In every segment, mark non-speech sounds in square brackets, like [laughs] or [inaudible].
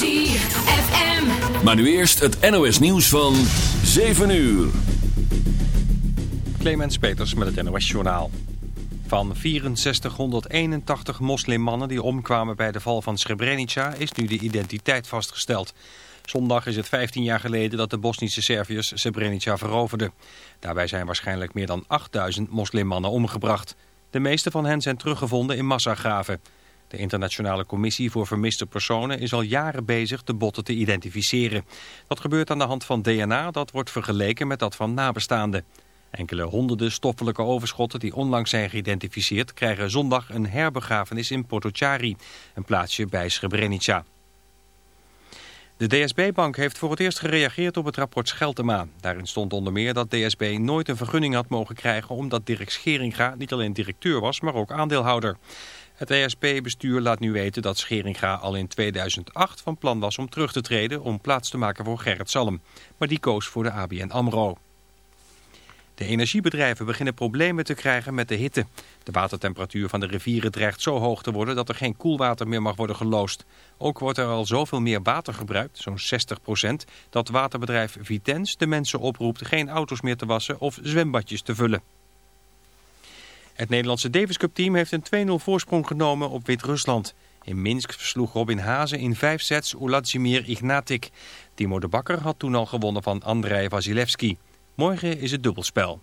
ZFM. Maar nu eerst het NOS nieuws van 7 uur. Clemens Peters met het NOS Journaal. Van 6481 moslimmannen die omkwamen bij de val van Srebrenica is nu de identiteit vastgesteld. Zondag is het 15 jaar geleden dat de Bosnische Serviërs Srebrenica veroverden. Daarbij zijn waarschijnlijk meer dan 8000 moslimmannen omgebracht. De meeste van hen zijn teruggevonden in massagraven. De Internationale Commissie voor Vermiste Personen is al jaren bezig de botten te identificeren. Dat gebeurt aan de hand van DNA dat wordt vergeleken met dat van nabestaanden. Enkele honderden stoffelijke overschotten die onlangs zijn geïdentificeerd... krijgen zondag een herbegrafenis in Potocari, een plaatsje bij Srebrenica. De DSB-bank heeft voor het eerst gereageerd op het rapport Scheltema. Daarin stond onder meer dat DSB nooit een vergunning had mogen krijgen... omdat Dirk Scheringa niet alleen directeur was, maar ook aandeelhouder. Het DSB-bestuur laat nu weten dat Scheringa al in 2008 van plan was om terug te treden... om plaats te maken voor Gerrit Salm. Maar die koos voor de ABN AMRO. De energiebedrijven beginnen problemen te krijgen met de hitte. De watertemperatuur van de rivieren dreigt zo hoog te worden dat er geen koelwater meer mag worden geloosd. Ook wordt er al zoveel meer water gebruikt, zo'n 60 procent, dat waterbedrijf Vitens de mensen oproept geen auto's meer te wassen of zwembadjes te vullen. Het Nederlandse Davis Cup team heeft een 2-0 voorsprong genomen op Wit-Rusland. In Minsk versloeg Robin Hazen in vijf sets Uladzimir Ignatik. Timo de Bakker had toen al gewonnen van Andrei Vasilevski. Morgen is het dubbelspel.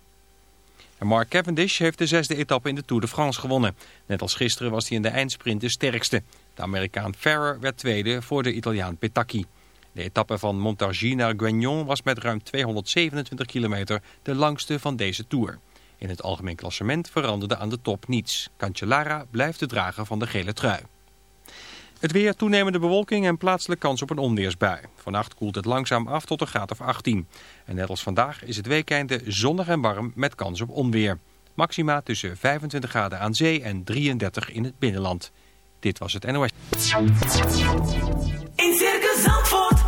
Mark Cavendish heeft de zesde etappe in de Tour de France gewonnen. Net als gisteren was hij in de eindsprint de sterkste. De Amerikaan Ferrer werd tweede voor de Italiaan Petacchi. De etappe van Montargis naar Guignon was met ruim 227 kilometer de langste van deze Tour. In het algemeen klassement veranderde aan de top niets. Cancellara blijft de drager van de gele trui. Het weer, toenemende bewolking en plaatselijk kans op een onweersbui. Vannacht koelt het langzaam af tot een graad of 18. En net als vandaag is het weekende zonnig en warm met kans op onweer. Maxima tussen 25 graden aan zee en 33 in het binnenland. Dit was het NOS. In Circus Zandvoort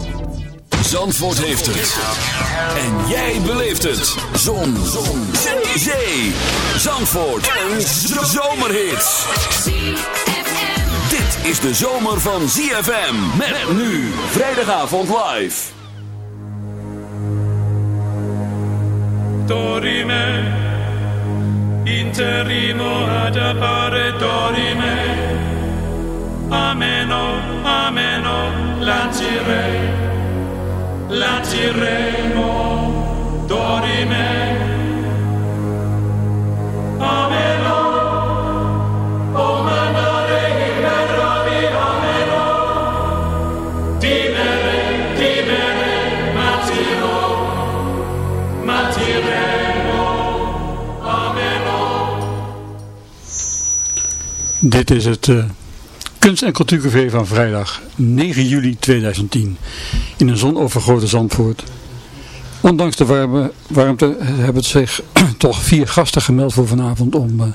Zandvoort heeft het. En jij beleeft het. Zon. Zon. Zee. Zandvoort. Een zomerhit. Dit is de zomer van ZFM. Met nu. Vrijdagavond live. dorime, interrimo ad appare dorime, ameno, ameno, lancirei, lanciremo, dorime, ameno, o matiro, Matiremo. Dit is het eh, Kunst- en Cultuurcafé van vrijdag 9 juli 2010 in een zonovergoten Zandvoort. Ondanks de warmte hebben zich [clears throat] toch vier gasten gemeld voor vanavond om eh,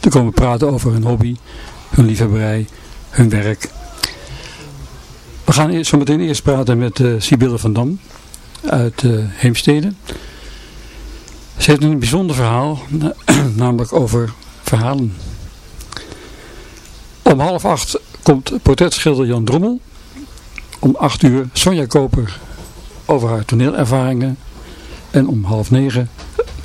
te komen praten over hun hobby, hun liefhebberij, hun werk. We gaan zo meteen eerst praten met eh Sibylle van Dam uit eh, Heemstede. Ze heeft een bijzonder verhaal, [clears throat] namelijk over verhalen. Om half acht komt portretschilder Jan Drommel. Om acht uur Sonja Koper over haar toneelervaringen. En om half negen,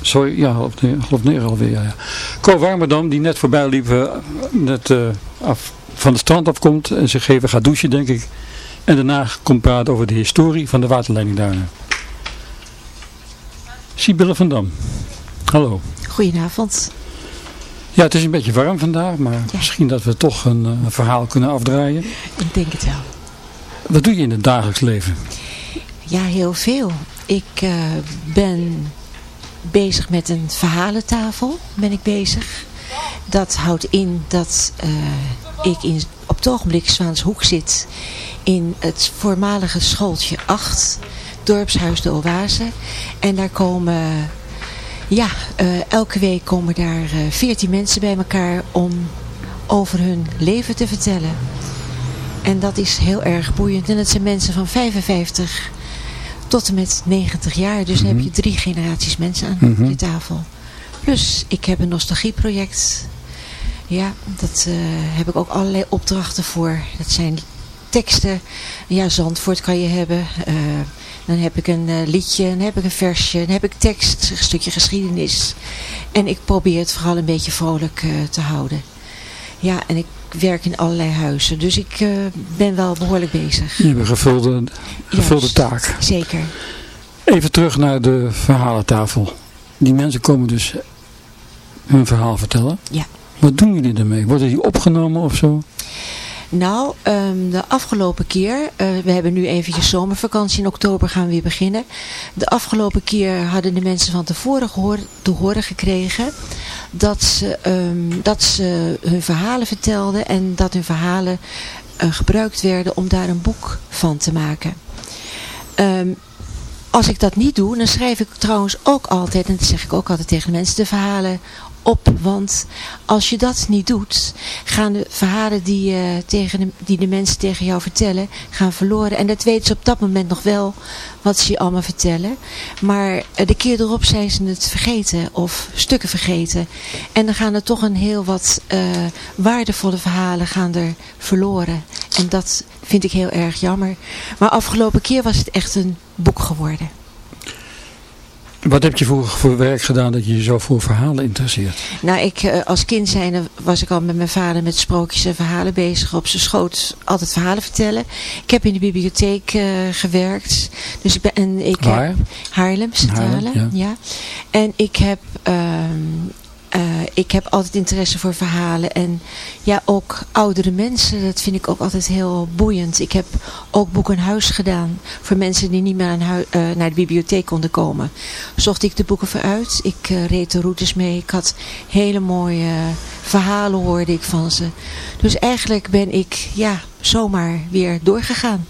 sorry, ja, half negen, half negen alweer, ja. ja. Ko Warmerdam, die net voorbij liep, eh, net eh, af, van de strand afkomt en zich even gaat douchen, denk ik. En daarna komt praten over de historie van de waterleidingduinen. Sibylle van Dam, hallo. Goedenavond. Ja, het is een beetje warm vandaag, maar misschien dat we toch een, eh, een verhaal kunnen afdraaien. Ik denk het wel. Wat doe je in het dagelijks leven? Ja, heel veel. Ik eh, ben bezig met een verhalentafel. Ben ik bezig. Dat houdt in dat eh, ik in, op het ogenblik Zwaanshoek zit in het voormalige schooltje 8, dorpshuis de Oase. En daar komen, ja, eh, elke week komen daar 14 mensen bij elkaar om over hun leven te vertellen. En dat is heel erg boeiend. En dat zijn mensen van 55 tot en met 90 jaar. Dus dan heb je drie generaties mensen aan Mhm. je tafel. Plus, ik heb een nostalgieproject. Ja, dat eh, heb ik ook allerlei opdrachten voor. Dat zijn teksten. Ja, Zandvoort kan je hebben. Eh, dan heb ik een eh, liedje, dan heb ik een versje, dan heb ik tekst, een stukje geschiedenis. En ik probeer het vooral een beetje vrolijk te houden. Ja, en ik werk in allerlei huizen. Dus ik eh, ben wel behoorlijk bezig. Je hebt een gevulde, gevulde Juist, taak. Zeker. Even terug naar de verhalentafel. Die mensen komen dus hun verhaal vertellen. Ja. Wat doen jullie ermee? Worden die opgenomen of zo? Nou, ehm, de afgelopen keer, eh, we hebben nu eventjes zomervakantie, in oktober gaan we weer beginnen. De afgelopen keer hadden de mensen van tevoren gehoor, te horen gekregen dat ze, ehm, dat ze hun verhalen vertelden en dat hun verhalen eh, gebruikt werden om daar een boek van te maken. Ehm, als ik dat niet doe, dan schrijf ik trouwens ook altijd, en dat zeg ik ook altijd tegen de mensen, de verhalen op. Want als je dat niet doet, gaan de verhalen die, eh, tegen de, die de mensen tegen jou vertellen, gaan verloren. En dat weten ze op dat moment nog wel, wat ze je allemaal vertellen. Maar eh, de keer erop zijn ze het vergeten, of stukken vergeten. En dan gaan er toch een heel wat eh, waardevolle verhalen gaan er verloren. En dat vind ik heel erg jammer. Maar afgelopen keer was het echt een boek geworden. Wat heb je voor, voor werk gedaan dat je je zo voor verhalen interesseert? Nou, ik, eh, als kind zijnde was ik al met mijn vader met sprookjes en verhalen bezig. Op zijn schoot altijd verhalen vertellen. Ik heb in de bibliotheek eh, gewerkt. Dus ik ben, en ik Waar? heb Haarlem, Centrale. Haarlem, ja. En ik heb, ehm, eh, ik heb altijd interesse voor verhalen. En ja, ook oudere mensen, dat vind ik ook altijd heel boeiend. Ik heb ook boek in huis gedaan. Voor mensen die niet meer aan eh, naar de bibliotheek konden komen. Zocht ik de boeken voor uit. Ik eh, reed de routes mee. Ik had hele mooie verhalen hoorde ik van ze. Dus eigenlijk ben ik ja, zomaar weer doorgegaan.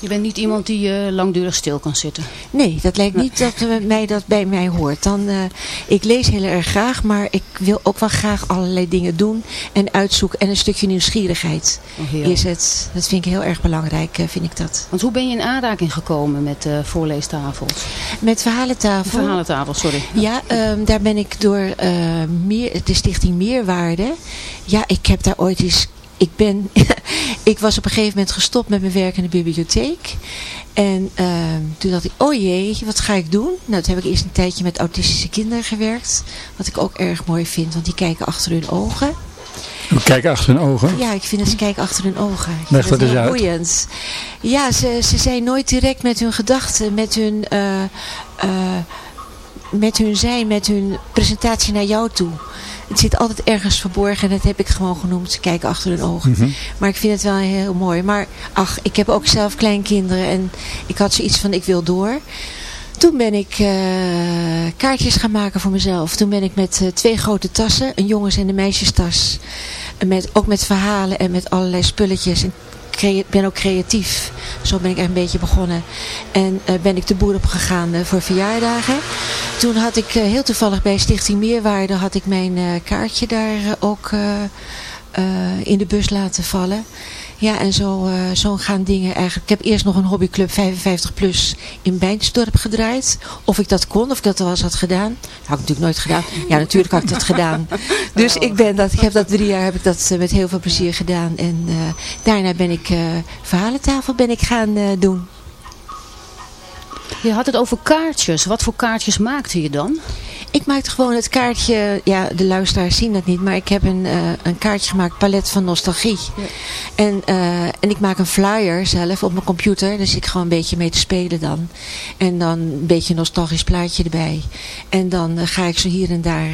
Je bent niet iemand die eh, langdurig stil kan zitten. Nee, dat lijkt niet dat eh, mij dat bij mij hoort. Dan, eh, ik lees heel erg graag, maar ik wil ook wel graag allerlei dingen doen en uitzoeken. En een stukje nieuwsgierigheid Oh, is het. Dat vind ik heel erg belangrijk, vind ik dat. Want hoe ben je in aanraking gekomen met voorleestafels? Met verhalentafel. Verhalentafels, sorry. Ja, ehm, daar ben ik door meer, de stichting Meerwaarde. Ja, ik heb daar ooit eens... Ik, ben, [laughs] ik was op een gegeven moment gestopt met mijn werk in de bibliotheek. En ehm, toen dacht ik, oh jee, wat ga ik doen? Nou, toen heb ik eerst een tijdje met autistische kinderen gewerkt. Wat ik ook erg mooi vind, want die kijken achter hun ogen. Kijk achter hun ogen. Ja, ik vind dat ze kijken achter hun ogen. Ik Leg dat eens uit. boeiend. Ja, ze, ze zijn nooit direct met hun gedachten, met hun, eh, eh, met hun zijn, met hun presentatie naar jou toe. Het zit altijd ergens verborgen en dat heb ik gewoon genoemd. Ze kijken achter hun ogen. Mhm. Maar ik vind het wel heel mooi. Maar ach, ik heb ook zelf kleinkinderen en ik had zoiets van ik wil door. Toen ben ik eh, kaartjes gaan maken voor mezelf. Toen ben ik met eh, twee grote tassen, een jongens- en een meisjestas. Met, ook met verhalen en met allerlei spulletjes. En ben ook creatief. Zo ben ik echt een beetje begonnen. En eh, ben ik de boer op gegaan eh, voor verjaardagen. Toen had ik eh, heel toevallig bij Stichting Meerwaarde had ik mijn kaartje daar ook in de bus laten vallen. Ja, en zo, eh, zo gaan dingen eigenlijk. Ik heb eerst nog een hobbyclub 55 plus in Bijnsdorp gedraaid. Of ik dat kon, of ik dat al eens had gedaan. Dat had ik natuurlijk nooit gedaan. Ja, natuurlijk had ik dat gedaan. [laughs] Dus ik, ben dat, ik heb dat drie jaar heb ik dat eh, met heel veel plezier gedaan. En eh, daarna ben ik verhalentafel ben ik gaan doen. Je had het over kaartjes. Wat voor kaartjes maakte je dan? Ik maakte gewoon het kaartje, ja de luisteraars zien dat niet, maar ik heb een, eh, een kaartje gemaakt, palet van nostalgie. En, eh, en ik maak een flyer zelf op mijn computer, daar zit ik gewoon een beetje mee te spelen dan. En dan een beetje een nostalgisch plaatje erbij. En dan eh, ga ik zo hier en daar,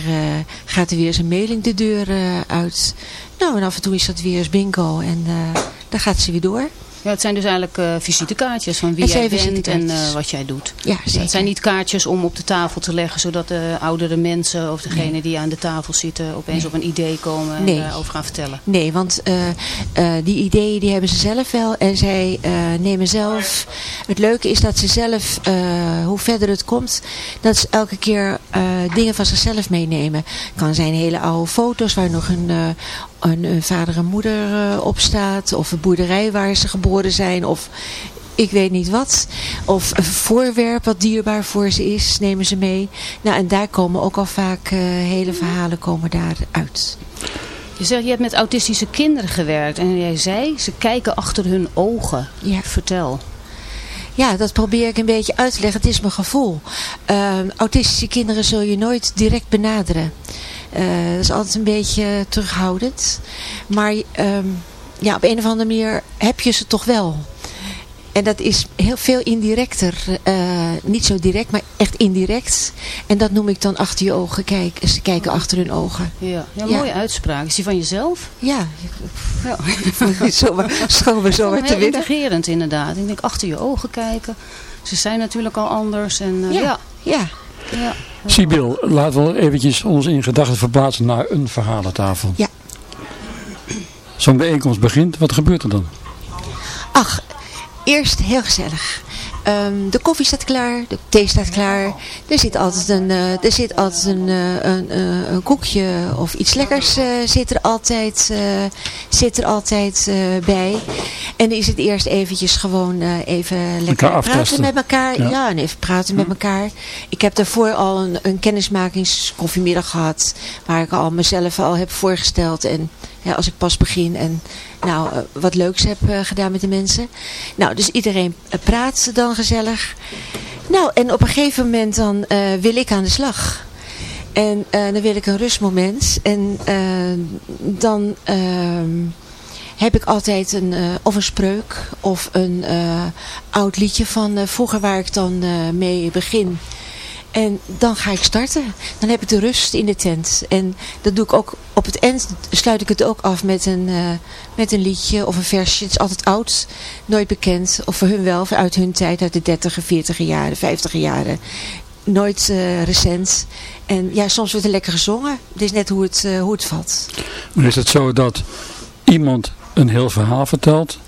gaat er weer eens een mailing de deur uit. Nou en af en toe is dat weer eens bingo en dan gaat ze weer door. Ja, het zijn dus eigenlijk eh, visitekaartjes van wie Het jij bent en eh, wat jij doet. Ja, zeker. Het zijn niet kaartjes om op de tafel te leggen, zodat de oudere mensen of degene die aan de tafel zitten opeens op een idee komen en Nee. daarover gaan vertellen. Nee, want eh, die ideeën die hebben ze zelf wel en zij nemen zelf... Het leuke is dat ze zelf, hoe verder het komt, dat ze elke keer dingen van zichzelf meenemen. kan zijn hele oude foto's waar nog een, een, een vader en moeder eh, op staat. Of een boerderij waar ze geboren zijn. Of ik weet niet wat. Of een voorwerp wat dierbaar voor ze is, nemen ze mee. Nou, en daar komen ook al vaak eh, hele verhalen komen daaruit. Je zegt, je hebt met autistische kinderen gewerkt en jij zei, ze kijken achter hun ogen. Ja. Vertel. Ja, dat probeer ik een beetje uit te leggen. Het is mijn gevoel. Ehm, autistische kinderen zul je nooit direct benaderen. Eh, dat is altijd een beetje terughoudend. Maar ehm, ja, op een of andere manier heb je ze toch wel. En dat is heel veel indirecter. eh, niet zo direct, maar echt indirect. En dat noem ik dan achter je ogen kijken. Ze kijken achter hun ogen. Ja, ja, Ja. mooie uitspraak. Is die van jezelf? Ja, Ja. [laughs] zomaar, schoon me zo maar te heel winnen. intrigerend inderdaad. Ik denk achter je ogen kijken. Ze zijn natuurlijk al anders. En, eh, Ja, ja. Ja. Sibyl, laten we eventjes ons in gedachten verplaatsen naar een verhalentafel. Ja. Zo'n bijeenkomst begint, wat gebeurt er dan? Ach, eerst heel gezellig. Ehm, de koffie staat klaar, de thee staat klaar. Er zit altijd een, eh, er zit altijd een, eh, een, eh, een koekje of iets lekkers zit er altijd, zit er altijd bij. En dan is het eerst eventjes gewoon even lekker praten aftasten. met elkaar. Ja. Ja. en even praten met elkaar. Ik heb daarvoor al een, een kennismakingskoffiemiddag gehad. Waar ik al mezelf al heb voorgesteld. En ja, als ik pas begin en nou, eh, wat leuks heb eh, gedaan met de mensen. Nou, dus iedereen eh, praat dan gezellig. Nou, en op een gegeven moment dan wil ik aan de slag. En dan wil ik een rustmoment. En dan heb ik altijd een, of een spreuk of een oud liedje van vroeger waar ik dan mee begin. En dan ga ik starten. Dan heb ik de rust in de tent. En dat doe ik ook op het eind. Sluit ik het ook af met een, eh, met een liedje of een versje. Het is altijd oud, nooit bekend. Of voor hun wel, uit hun tijd, uit de 30, 40 jaren, 50 jaren. Nooit eh, recent. En ja, soms wordt er lekker gezongen. Het is net hoe het, eh, hoe het valt. Maar is het zo dat iemand een heel verhaal vertelt?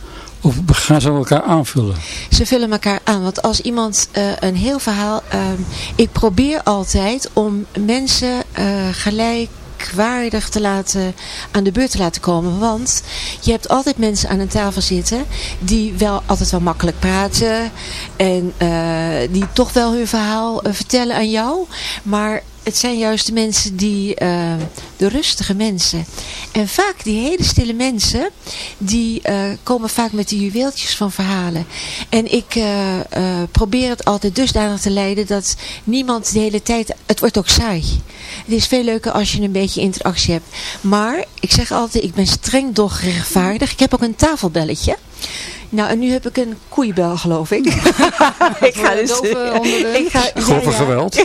Of gaan ze elkaar aanvullen? Ze vullen elkaar aan. Want als iemand eh, een heel verhaal... ehm, ik probeer altijd om mensen eh, gelijkwaardig te laten, aan de beurt te laten komen. Want je hebt altijd mensen aan een tafel zitten die wel altijd wel makkelijk praten. En eh, die toch wel hun verhaal vertellen aan jou. Maar het zijn juist de mensen die, eh, de rustige mensen. En vaak die hele stille mensen, die eh, komen vaak met de juweeltjes van verhalen. En ik eh, eh, probeer het altijd dusdanig te leiden dat niemand de hele tijd, het wordt ook saai. Het is veel leuker als je een beetje interactie hebt. Maar, ik zeg altijd, ik ben streng doch rechtvaardig. Ik heb ook een tafelbelletje. Nou, en nu heb ik een koeienbel, geloof ik. [laughs] ik [laughs] onder de- ik ga, geweld.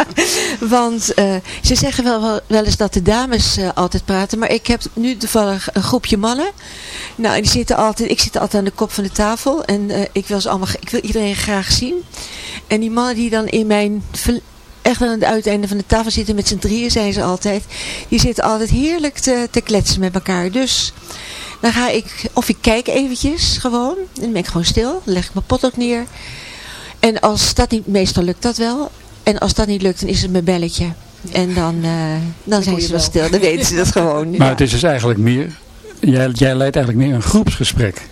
[laughs] want eh, ze zeggen wel, wel, wel eens dat de dames eh, altijd praten. Maar ik heb nu toevallig een groepje mannen. Nou, en die zitten altijd, ik zit altijd aan de kop van de tafel. En eh, ik, wil ze allemaal, ik wil iedereen graag zien. En die mannen die dan in mijn... Echt aan het uiteinde van de tafel zitten met z'n drieën zijn ze altijd. Die zitten altijd heerlijk te, te kletsen met elkaar. Dus dan ga ik, of ik kijk eventjes gewoon. En dan ben ik gewoon stil. Dan leg ik mijn pot ook neer. En als dat niet, meestal lukt dat wel. En als dat niet lukt, dan is het mijn belletje. En dan, eh, dan zijn ze wel stil. Dan weten ze dat gewoon. [laughs] Maar Ja. het is dus eigenlijk meer, jij, jij leidt eigenlijk meer een groepsgesprek.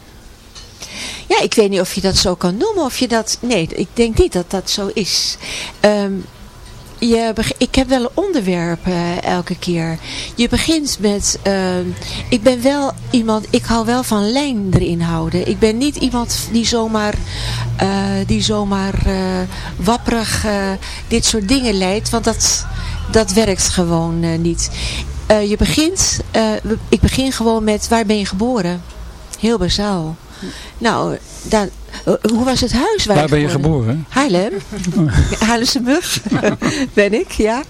Ja, ik weet niet of je dat zo kan noemen. Of je dat, nee, ik denk niet dat dat zo is. Ehm, je ik heb wel een onderwerp eh, elke keer. Je begint met, ehm, ik ben wel iemand, ik hou wel van lijn erin houden. Ik ben niet iemand die zomaar, eh, die zomaar eh, wapperig dit soort dingen leidt. Want dat, dat werkt gewoon niet. Je begint, ik begin gewoon met, waar ben je geboren? Heel bazaal. Nou, daar, eh, hoe was het huis waar, Waar ben je geboren? Haarlem. [laughs] Haarlemse mug [laughs] ben ik, ja.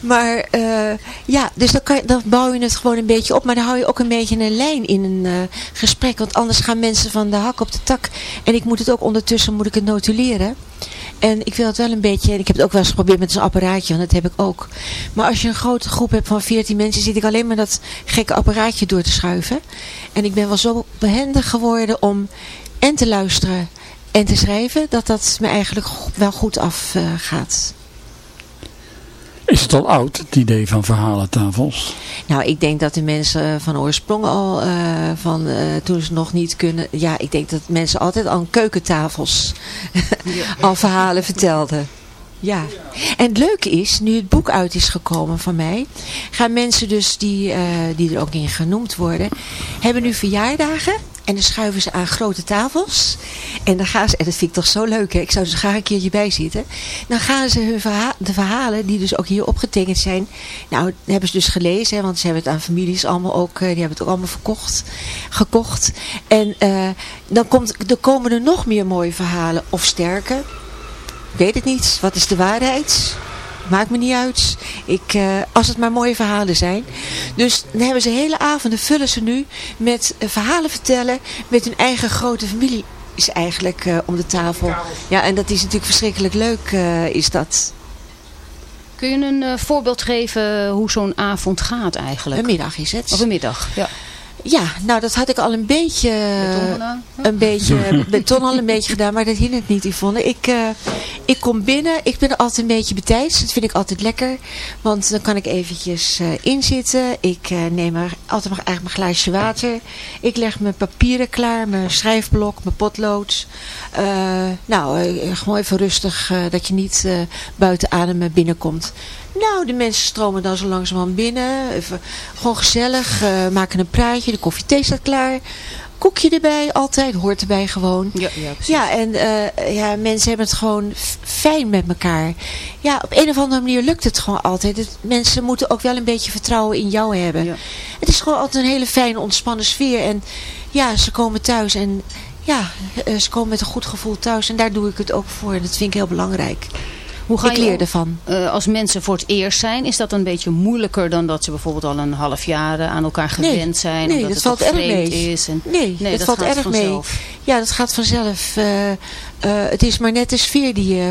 Maar eh, Ja, dus dan, kan je, dan bouw je het gewoon een beetje op. Maar dan hou je ook een beetje een lijn in een eh, gesprek. Want anders gaan mensen van de hak op de tak. En ik moet het ook ondertussen moet ik het notuleren. En ik wil het wel een beetje, en ik heb het ook wel eens geprobeerd met zo'n apparaatje, want dat heb ik ook. Maar als je een grote groep hebt van 14 mensen, zit ik alleen maar dat gekke apparaatje door te schuiven. En ik ben wel zo behendig geworden om en te luisteren en te schrijven, dat dat me eigenlijk wel goed afgaat. gaat. Is het al oud, het idee van verhalentafels? Nou, ik denk dat de mensen van oorsprong al, eh, van eh, toen ze nog niet kunnen... Ja, ik denk dat mensen altijd aan keukentafels [laughs] al verhalen vertelden. Ja. En het leuke is, nu het boek uit is gekomen van mij... gaan mensen dus, die, eh, die er ook in genoemd worden... hebben nu verjaardagen... En dan schuiven ze aan grote tafels. En dan gaan ze, en dat vind ik toch zo leuk, hè? ik zou er graag een keertje bij zitten. Dan gaan ze hun de verhalen, die dus ook hier opgetekend zijn. Nou, hebben ze dus gelezen, hè, want ze hebben het aan families allemaal ook, eh, die hebben het ook allemaal verkocht, gekocht. En eh, dan, komt, dan komen er nog meer mooie verhalen, of sterker. Ik weet het niet, wat is de waarheid? Maakt me niet uit. Ik, eh, als het maar mooie verhalen zijn. Dus dan hebben ze hele avonden, vullen ze nu met eh, verhalen vertellen met hun eigen grote familie is eigenlijk eh, om de tafel. Ja, en dat is natuurlijk verschrikkelijk leuk, is dat. Kun je een voorbeeld geven hoe zo'n avond gaat eigenlijk? Een middag is het. Of een middag, ja. Ja, nou dat had ik al een beetje, een beetje, [laughs] beton al een beetje gedaan, maar dat hield het niet, Yvonne. Ik, eh, ik kom binnen, ik ben altijd een beetje betijds, dat vind ik altijd lekker, want dan kan ik eventjes eh, inzitten. Ik eh, neem er altijd maar, eigenlijk mijn glaasje water. Ik leg mijn papieren klaar, mijn schrijfblok, mijn potlood. Eh, nou, gewoon even rustig, eh, dat je niet eh, buiten adem binnenkomt. Nou, de mensen stromen dan zo langzamerhand binnen. Even, gewoon gezellig, eh, maken een praatje. De koffie thee staat klaar. Koekje erbij, altijd. Hoort erbij gewoon. Ja, ja, precies. Ja, en eh, ja, mensen hebben het gewoon fijn met elkaar. Ja, op een of andere manier lukt het gewoon altijd. Het- mensen moeten ook wel een beetje vertrouwen in jou hebben. Ja. Het is gewoon altijd een hele fijne, ontspannen sfeer. En ja, ze komen thuis en ja, eh, ze komen met een goed gevoel thuis. En daar doe ik het ook voor. En dat vind ik heel belangrijk. Hoe ga ik je leer ervan. Eh, als mensen voor het eerst zijn, is dat een beetje moeilijker dan dat ze bijvoorbeeld al een half jaar eh, aan elkaar Nee, gewend zijn? nee, omdat dat het valt erg mee. is? En, Nee, nee, dat, dat valt erg vanzelf. mee. Ja, dat gaat vanzelf. Eh, het is maar net de sfeer die je,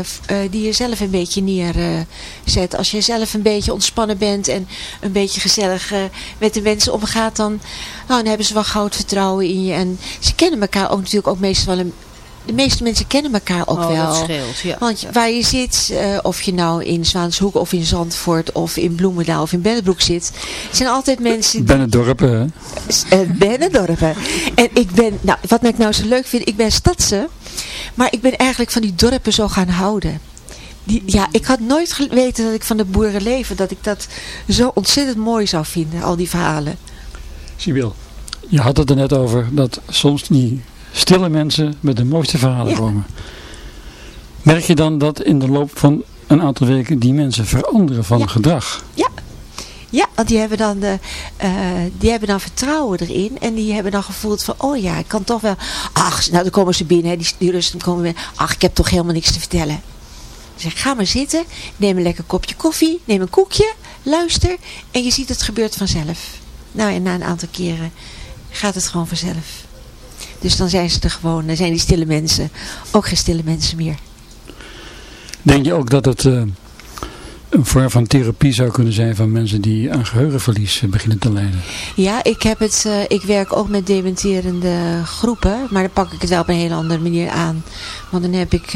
die je zelf een beetje neerzet. Als je zelf een beetje ontspannen bent en een beetje gezellig met de mensen omgaat, dan, nou, dan hebben ze wel goud vertrouwen in je. En ze kennen elkaar ook natuurlijk ook meestal wel een de meeste mensen kennen elkaar ook oh, wel. dat scheelt, ja. Want waar je zit, eh, of je nou in Zwaanshoek of in Zandvoort of in Bloemendaal of in Bennebroek zit, zijn altijd mensen Bennendorp, hè? uh, Bennendorpen. En ik ben, nou, wat ik nou zo leuk vind, ik ben stadse, maar ik ben eigenlijk van die dorpen zo gaan houden. Die, ja, ik had nooit geweten dat ik van de boerenleven, dat ik dat zo ontzettend mooi zou vinden, al die verhalen. Sibyl, je had het er net over dat soms die stille mensen met de mooiste verhalen Ja. komen. Merk je dan dat in de loop van een aantal weken die mensen veranderen van Ja. gedrag? Ja, want die hebben, dan de, eh, die hebben dan vertrouwen erin. En die hebben dan gevoeld van, oh ja, ik kan toch wel... Ach, nou dan komen ze binnen, hè, die, die rusten komen binnen. Ach, ik heb toch helemaal niks te vertellen. Ik zeg, ga maar zitten, neem een lekker kopje koffie, neem een koekje, luister. En je ziet het gebeurt vanzelf. Nou, en na een aantal keren gaat het gewoon vanzelf. Dus dan zijn ze er gewoon, dan zijn die stille mensen ook geen stille mensen meer. Denk je ook dat het eh, een vorm van therapie zou kunnen zijn van mensen die aan geheugenverlies eh, beginnen te lijden? Ja, ik, heb het, eh, ik werk ook met dementerende groepen. Maar dan pak ik het wel op een hele andere manier aan. Want dan heb ik,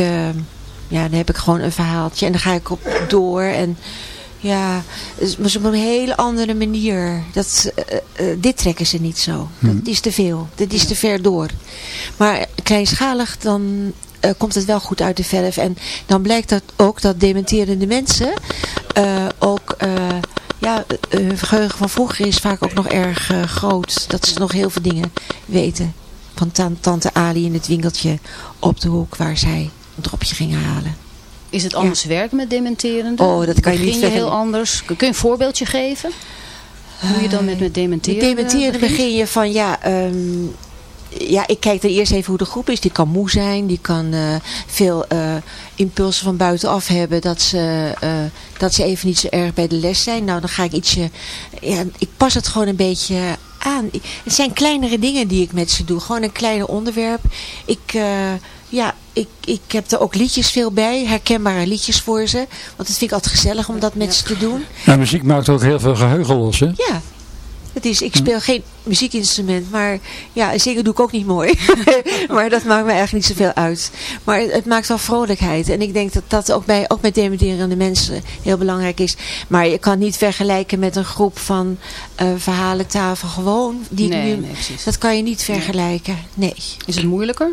ja, dan heb ik gewoon een verhaaltje. En dan ga ik op door. En ja, dus- maar op een hele andere manier. Dat, eh, eh, dit trekken ze niet zo. Dat is te veel. Dit is te ver door. Maar kleinschalig dan... eh, komt het wel goed uit de verf. En dan blijkt dat ook dat dementerende mensen ook ja, hun geheugen van vroeger is vaak ook nog erg groot. Dat ze nog heel veel dingen weten. Van tan- tante Ali in het winkeltje op de hoek waar zij een dropje gingen halen. Is het anders werken met dementerenden? Oh, dat kan je Begin niet je zeggen. heel anders? Kun je een voorbeeldje geven? Hoe je dan met, met Met dementerenden dementerende begint? begin je van ja, ehm, ja, ik kijk dan eerst even hoe de groep is. Die kan moe zijn, die kan eh, veel eh, impulsen van buitenaf hebben. Dat ze, eh, dat ze even niet zo erg bij de les zijn. Nou, dan ga ik ietsje, ja, ik pas het gewoon een beetje aan. Het zijn kleinere dingen die ik met ze doe. Gewoon een kleiner onderwerp. Ik, eh, ja, ik, ik heb er ook liedjes veel bij. Herkenbare liedjes voor ze. Want dat vind ik altijd gezellig om dat met ze te doen. Nou, muziek maakt ook heel veel geheugen los, hè? Ja, het is, ik speel geen muziekinstrument, maar ja, zingen doe ik ook niet mooi. [laughs] maar dat maakt me eigenlijk niet zoveel uit. Maar het, het maakt wel vrolijkheid. En ik denk dat dat ook bij, ook met dementerende mensen heel belangrijk is. Maar je kan niet vergelijken met een groep van eh verhalentafel gewoon. Die ik Nee, nu, nee, precies. Dat kan je niet vergelijken, nee. Is het moeilijker?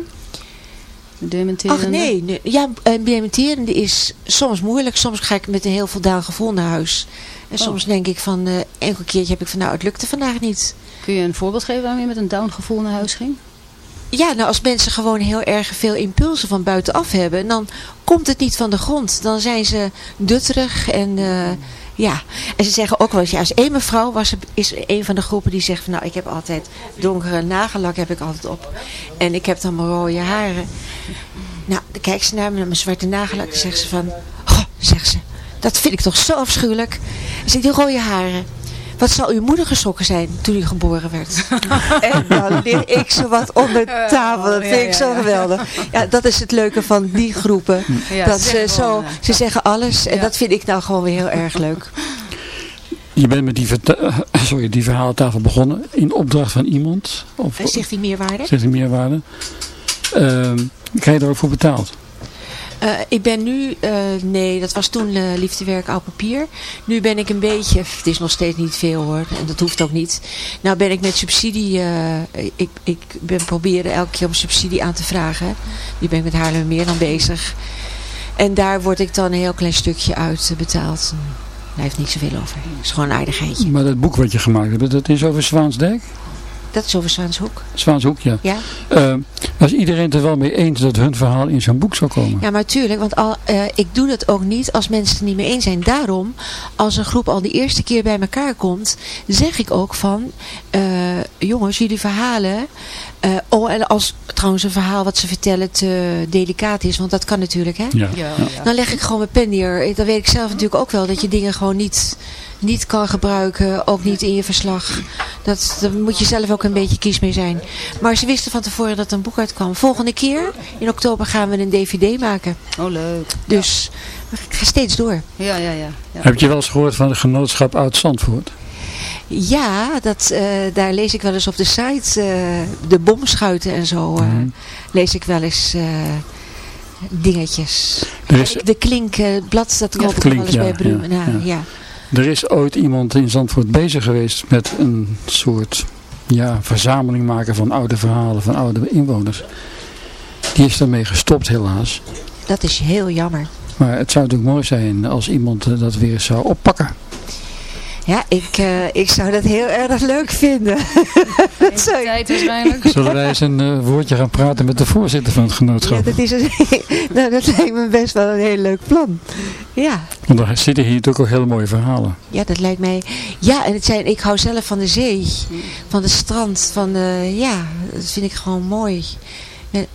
De dementerende? Ach nee, nee. ja, een dementerende is soms moeilijk. Soms ga ik met een heel voldaan gevoel naar huis. En Oh. soms denk ik van, eh enkel keertje heb ik van nou, het lukte vandaag niet. Kun je een voorbeeld geven waarom je met een down gevoel naar huis ging? Ja, nou als mensen gewoon heel erg veel impulsen van buitenaf hebben, dan komt het niet van de grond. Dan zijn ze dutterig en eh, ja. En ze zeggen ook wel eens, ja, als één mevrouw was, is een van de groepen die zegt van nou, ik heb altijd donkere nagellak heb ik altijd op. En ik heb dan mijn rode haren. [laughs] Nou, dan kijkt ze naar me, naar mijn zwarte nagellak en zegt ze van, oh, zegt ze, dat vind ik toch zo afschuwelijk. Ze zegt, die rode haren. Wat zal uw moeder geschrokken zijn toen u geboren werd? [laughs] en dan lig ik zo wat onder tafel. Dat vind ik zo geweldig. Ja, dat is het leuke van die groepen. Ja, dat ze zo, ze zeggen alles. En Ja. dat vind ik nou gewoon weer heel erg leuk. Je bent met die, eh, [laughs] sorry, die verhaaltafel begonnen in opdracht van iemand. Of Zegt die meerwaarde? zegt hij meerwaarde? Ehm krijg je er ook voor betaald? Eh, ik ben nu, eh, nee, dat was toen eh, liefdewerk oud papier. Nu ben ik een beetje, het is nog steeds niet veel hoor, en dat hoeft ook niet. Nou ben ik met subsidie, ik, ik ben proberen elke keer om subsidie aan te vragen. Nu ben ik met Haarlem meer dan bezig. En daar word ik dan een heel klein stukje uit betaald. Daar heeft niet zoveel over. Het is gewoon een aardigheidje. Maar dat boek wat je gemaakt hebt, dat is over Zwaansdijk? Dat is over Zwaanshoek. Zwaanshoek, ja. Ja? Ehm, was iedereen het er wel mee eens dat hun verhaal in zo'n boek zou komen? Ja, maar tuurlijk, want al, eh, ik doe dat ook niet als mensen het er niet mee eens zijn. Daarom, als een groep al de eerste keer bij elkaar komt, zeg ik ook van, eh, jongens, jullie verhalen, eh, oh, en als trouwens een verhaal wat ze vertellen te delicaat is, want dat kan natuurlijk, hè. Ja. Ja, ja. Dan leg ik gewoon mijn pen neer. Dan weet ik zelf natuurlijk ook wel dat je dingen gewoon niet, niet kan gebruiken. Ook niet in je verslag. Dat, daar moet je zelf ook een beetje kies mee zijn. Maar ze wisten van tevoren dat er een boek uitkwam. Volgende keer, in oktober, gaan we een dvd maken. Oh, leuk. Dus ik ga steeds door. Ja, ja, ja. ja. Heb je wel eens gehoord van het genootschap Oud Zandvoort? Ja, dat, eh, daar lees ik wel eens op de site. eh, de bomschuiten en zo. eh, Mhm. Lees ik wel eens eh, dingetjes. Is, De klink, het blad, dat koop ik wel eens ja, bij Brum. Ja, ja. ja. Er is ooit iemand in Zandvoort bezig geweest met een soort ja, verzameling maken van oude verhalen van oude inwoners. Die is daarmee gestopt helaas. Dat is heel jammer. Maar het zou natuurlijk mooi zijn als iemand eh, dat weer zou oppakken. Ja, ik, eh, ik zou dat heel erg leuk vinden. [laughs] dat zou ik- Tijd waarschijnlijk. Zullen wij eens een eh, woordje gaan praten met de voorzitter van het ja, genootschap? dat, is een, [laughs] nou, dat lijkt me best wel een heel leuk plan. Ja, Want er zitten hier natuurlijk ook hele mooie verhalen. ja, dat lijkt mij... Ja, en het zijn, ik hou zelf van de zee. Van de strand. Van de, ja, dat vind ik gewoon mooi.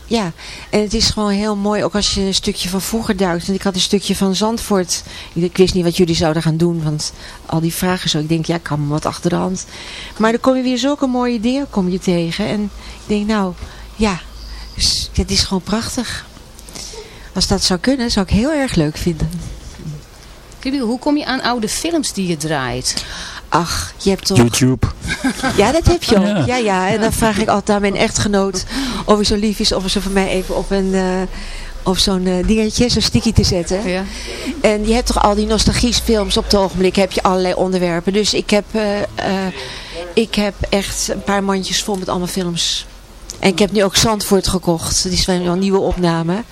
Ja, en het is gewoon heel mooi, ook als je een stukje van vroeger duikt. En ik had een stukje van Zandvoort. Ik, wist niet wat jullie zouden gaan doen, want al die vragen zo. Ik denk, ja, ik kan me wat achter de hand. Maar dan kom je weer zulke mooie dingen kom je tegen. En ik denk, nou, ja, dus het is gewoon prachtig. Als dat zou kunnen, zou ik heel erg leuk vinden. Hoe kom je aan oude films die je draait? Ach, je hebt toch... YouTube. Ja, dat heb je ook. Ja. Ja, ja. En dan vraag ik altijd aan mijn echtgenoot of hij zo lief is of ze voor mij even op een... eh, of zo'n eh, dingetje, zo'n sticky te zetten. Ja. En je hebt toch al die nostalgiefilms op het ogenblik, heb je allerlei onderwerpen. Dus ik heb, eh, eh, ik heb echt een paar mandjes vol met allemaal films. En ik heb nu ook Zandvoort gekocht. Dat is wel een nieuwe opname.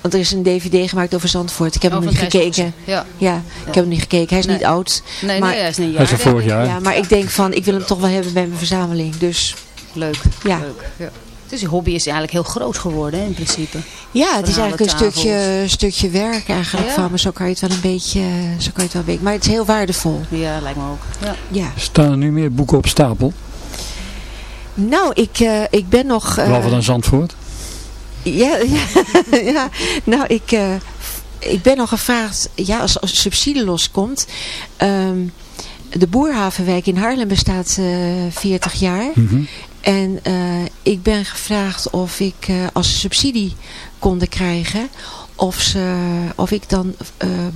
Want er is een dvd gemaakt over Zandvoort. Ik heb hem niet gekeken. Ja. Ja, ik heb hem niet gekeken. Hij is Nee. niet oud. Nee, Maar- nee, hij is niet Hij is vorig jaar. Ja, maar ik denk van, ik wil hem toch wel hebben bij mijn verzameling. Dus Leuk. ja. Leuk. Ja. Dus die hobby is eigenlijk heel groot geworden hè, in principe. Ja, het is eigenlijk een stukje, stukje werk eigenlijk Ja. van me. Zo kan je het wel een beetje, zo kan je het wel een beetje. Maar het is heel waardevol. Ja, lijkt me ook. Ja. Ja. Staan er nu meer boeken op stapel? Nou, ik, eh, ik ben nog... eh, Behalve dan Zandvoort. Ja, ja, [laughs] ja. nou, ik, eh, ik ben nog gevraagd, ja, als, als subsidie loskomt. ehm, de Boerhavenwijk in Haarlem bestaat eh 40 jaar. Mhm. En eh, ik ben gevraagd of ik eh, als subsidie konden krijgen, of, ze, of ik dan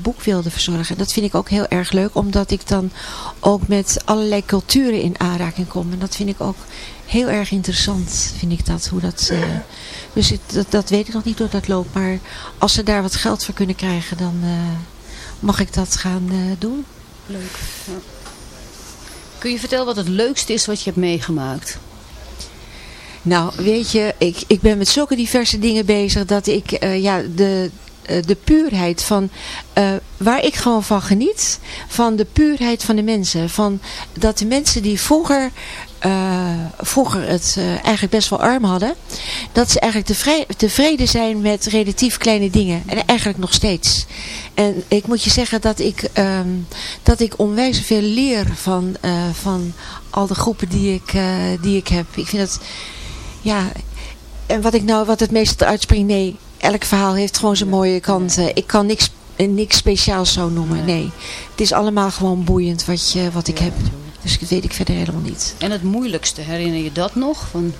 boek wilde verzorgen. Dat vind ik ook heel erg leuk, omdat ik dan ook met allerlei culturen in aanraking kom. En dat vind ik ook heel erg interessant, vind ik dat, hoe dat... eh, dus het- dat, dat weet ik nog niet hoe dat loopt, maar als ze daar wat geld voor kunnen krijgen, dan eh, mag ik dat gaan eh, doen. Leuk. Ja. Kun je vertellen wat het leukste is wat je hebt meegemaakt? Nou, weet je, ik, ik ben met zulke diverse dingen bezig dat ik ja, de, de puurheid van, waar ik gewoon van geniet, van de puurheid van de mensen. Van dat de mensen die vroeger, eh, vroeger het eh, eigenlijk best wel arm hadden, dat ze eigenlijk tevreden, zijn met relatief kleine dingen. En eigenlijk nog steeds. En ik moet je zeggen dat ik, ehm, dat ik onwijs veel leer van, eh, van al de groepen die ik, die ik heb. Ik vind het, ja, en wat ik nou, wat het meest uitspringt, nee, elk verhaal heeft gewoon zijn mooie kanten. Ik kan niks, niks speciaals zo noemen, nee. Het is allemaal gewoon boeiend wat, je, wat ik heb. Dus dat weet ik verder helemaal niet. En het moeilijkste, herinner je dat nog? Van,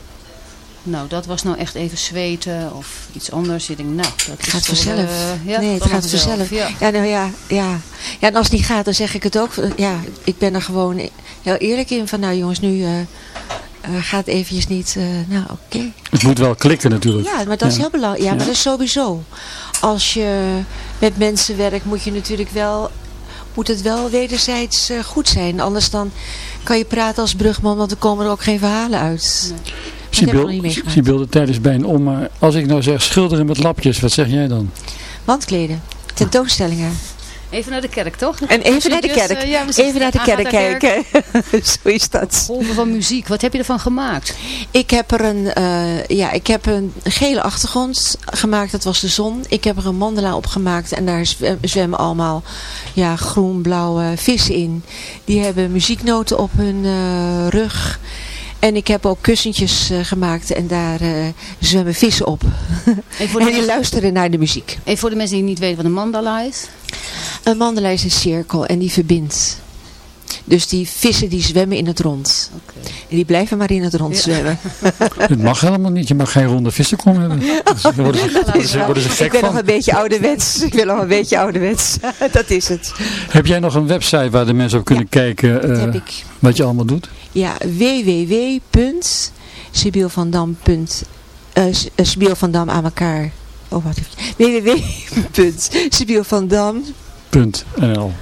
nou, dat was nou echt even zweten of iets anders. Je denkt, nou, dat Het is gaat toch, vanzelf. eh, ja, nee, het gaat vanzelf. Ja. Ja, nou ja, ja. ja, en als het niet gaat, dan zeg ik het ook. Ja, ik ben er gewoon heel eerlijk in van, nou jongens, nu eh, eh, gaat eventjes niet. eh, nou, oké. Het moet wel klikken natuurlijk. Ja, maar dat is heel belangrijk. Ja, maar Ja. dat is sowieso. Als je met mensen werkt, moet je natuurlijk wel, moet het wel wederzijds eh, goed zijn. Anders dan kan je praten als brugman, want er komen er ook geen verhalen uit. Dat heb ik nog niet Sibyl, meegemaakt. Sibyl, de tijd is bijna om. Maar als ik nou zeg schilderen met lapjes, wat zeg jij dan? Wandkleden, tentoonstellingen. Even naar de kerk, toch? En even naar de kerk. eh, ja, even naar de kerk kijken. [laughs] Zo is dat. Golven van muziek. Wat heb je ervan gemaakt? Ik heb er een, eh, ja, ik heb een gele achtergrond gemaakt. Dat was de zon. Ik heb er een mandala op gemaakt. En daar zwem- zwemmen allemaal ja, groen-blauwe vissen in. Die hebben muzieknoten op hun eh, rug. En ik heb ook kussentjes eh, gemaakt. En daar eh, zwemmen vissen op. [laughs] Even voor, en de die mensen, luisteren naar de muziek. even voor de mensen die niet weten wat een mandala is. Een mandala is een cirkel en die verbindt. Dus die vissen die zwemmen in het rond. Oké. En die blijven maar in het rond zwemmen. [laughs] Het mag helemaal niet. Je mag geen ronde vissenkom hebben. Dus Daar worden ze, worden ze, [laughs] worden ze ik gek ben nog een beetje ouderwets. Ik ben nog een beetje ouderwets. dat is het. Heb jij nog een website waar de mensen op kunnen kijken eh, ik. wat je allemaal doet? Ja, www.sibielvandam. eh S- eh, Sibiel van Dam aan elkaar. Oh, wat even. [laughs] www.sibielvandam.nl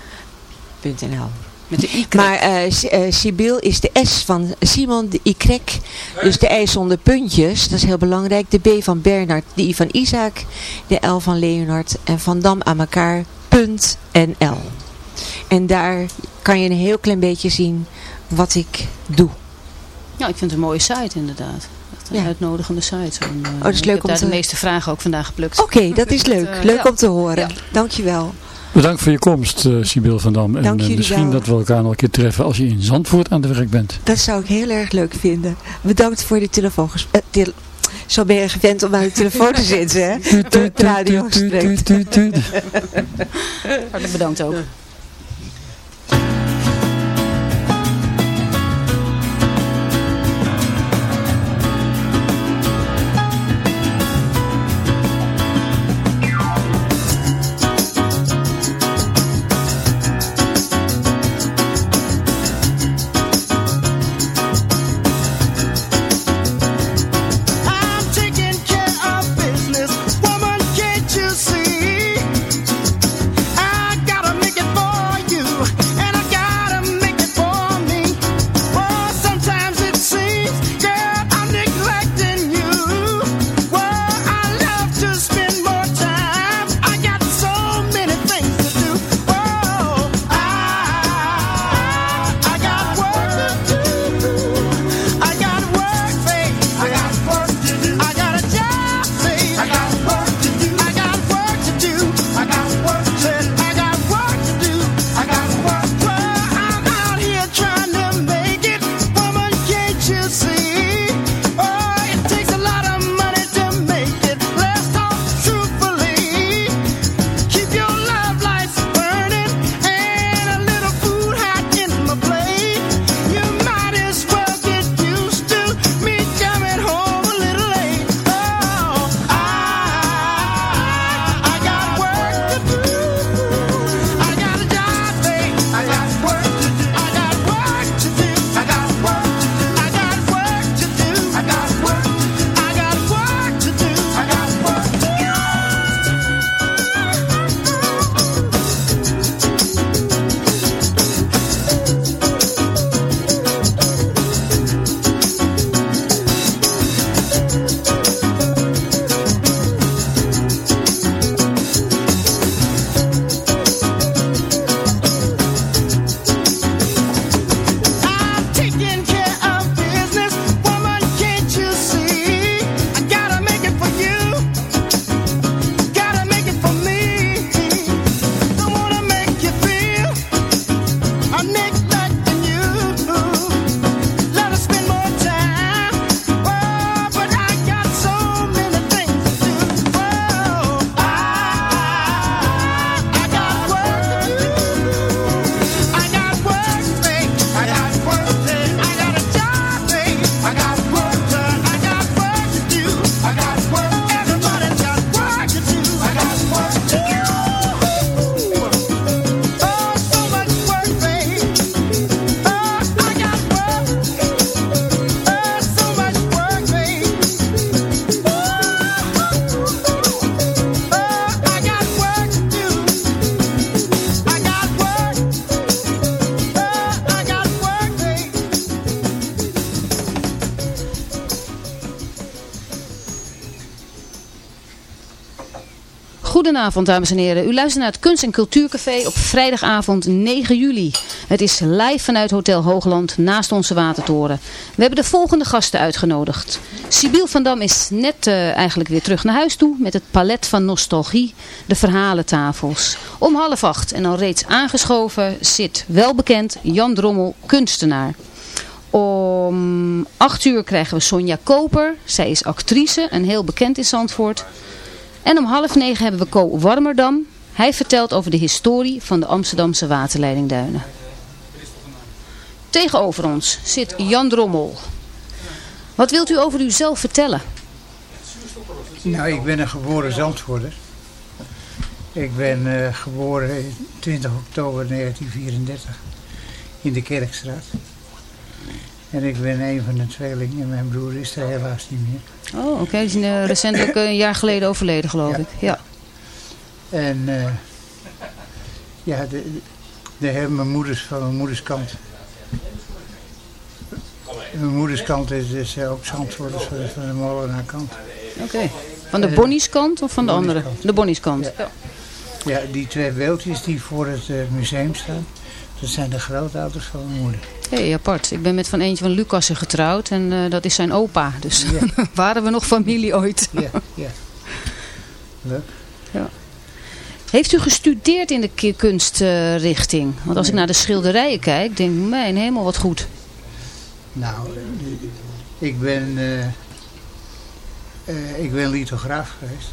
.nl Met de i Maar eh S- eh, Sibyl is de S van Simon, de Y, dus de I zonder puntjes, dat is heel belangrijk. De B van Bernard, de I van Isaac, de L van Leonard en Van Dam aan elkaar, punt NL. En daar kan je een heel klein beetje zien wat ik doe. Ja, ik vind het een mooie site inderdaad. Een Ja. uitnodigende site. Eh, dat is ik leuk heb om daar te- de meeste vragen ook vandaag geplukt. Oké, dat is [laughs] leuk. eh, leuk ja. om te horen. Ja. Dankjewel. Bedankt voor je komst, eh Sibyl van Dam. En Dank eh, misschien wel. dat we elkaar nog een keer treffen als je in Zandvoort aan de werk bent. Dat zou ik heel erg leuk vinden. Bedankt voor de telefoongesprek. zo ben je gewend om aan de telefoon te zitten, hè? [laughs] Het radiogesprek. [laughs] Hartelijk bedankt ook. Goedenavond dames en heren. U luistert naar het Kunst- en Cultuurcafé op vrijdagavond 9 juli. Het is live vanuit Hotel Hoogland naast onze watertoren. We hebben de volgende gasten uitgenodigd. Sibyl van Dam is net eh, eigenlijk weer terug naar huis toe met het palet van nostalgie, de verhalentafels. Om half acht en al reeds aangeschoven zit welbekend Jan Drommel, kunstenaar. Om 8 uur krijgen we Sonja Koper. Zij is actrice en heel bekend in Zandvoort. En om half negen hebben we Co Warmerdam. Hij vertelt over de historie van de Amsterdamse waterleidingduinen. Tegenover ons zit Jan Drommel. Wat wilt u over uzelf vertellen? Nou, ik ben een geboren Zandvoorter. Ik ben eh, geboren in 20 oktober 1934 in de Kerkstraat. En ik ben een van de tweelingen en mijn broer is er helaas niet meer. Oh, oké. Die is eh, recentelijk eh, een jaar geleden overleden, geloof Ja. ik. Ja. En eh, ja, de, de, de, mijn moeders van mijn moeders kant. Mijn moeders kant is dus ook Zandvoorters van, van de molenaarkant. Oké. Van de Eh, Bonnieskant of van de andere? De Bonnieskant. Ja. Ja, die twee beeldjes die voor het museum staan, dat zijn de grootouders van mijn moeder. Hé, hey, apart. Ik ben met van eentje van Lucassen getrouwd en eh, dat is zijn opa. Dus Ja. [laughs] waren we nog familie ooit. Ja, ja. Leuk. Heeft u gestudeerd in de kunstrichting? Want als ik naar de schilderijen kijk, denk ik, mijn hemel, wat goed. Nou, eh, ik ben, eh, ik ben lithograaf geweest.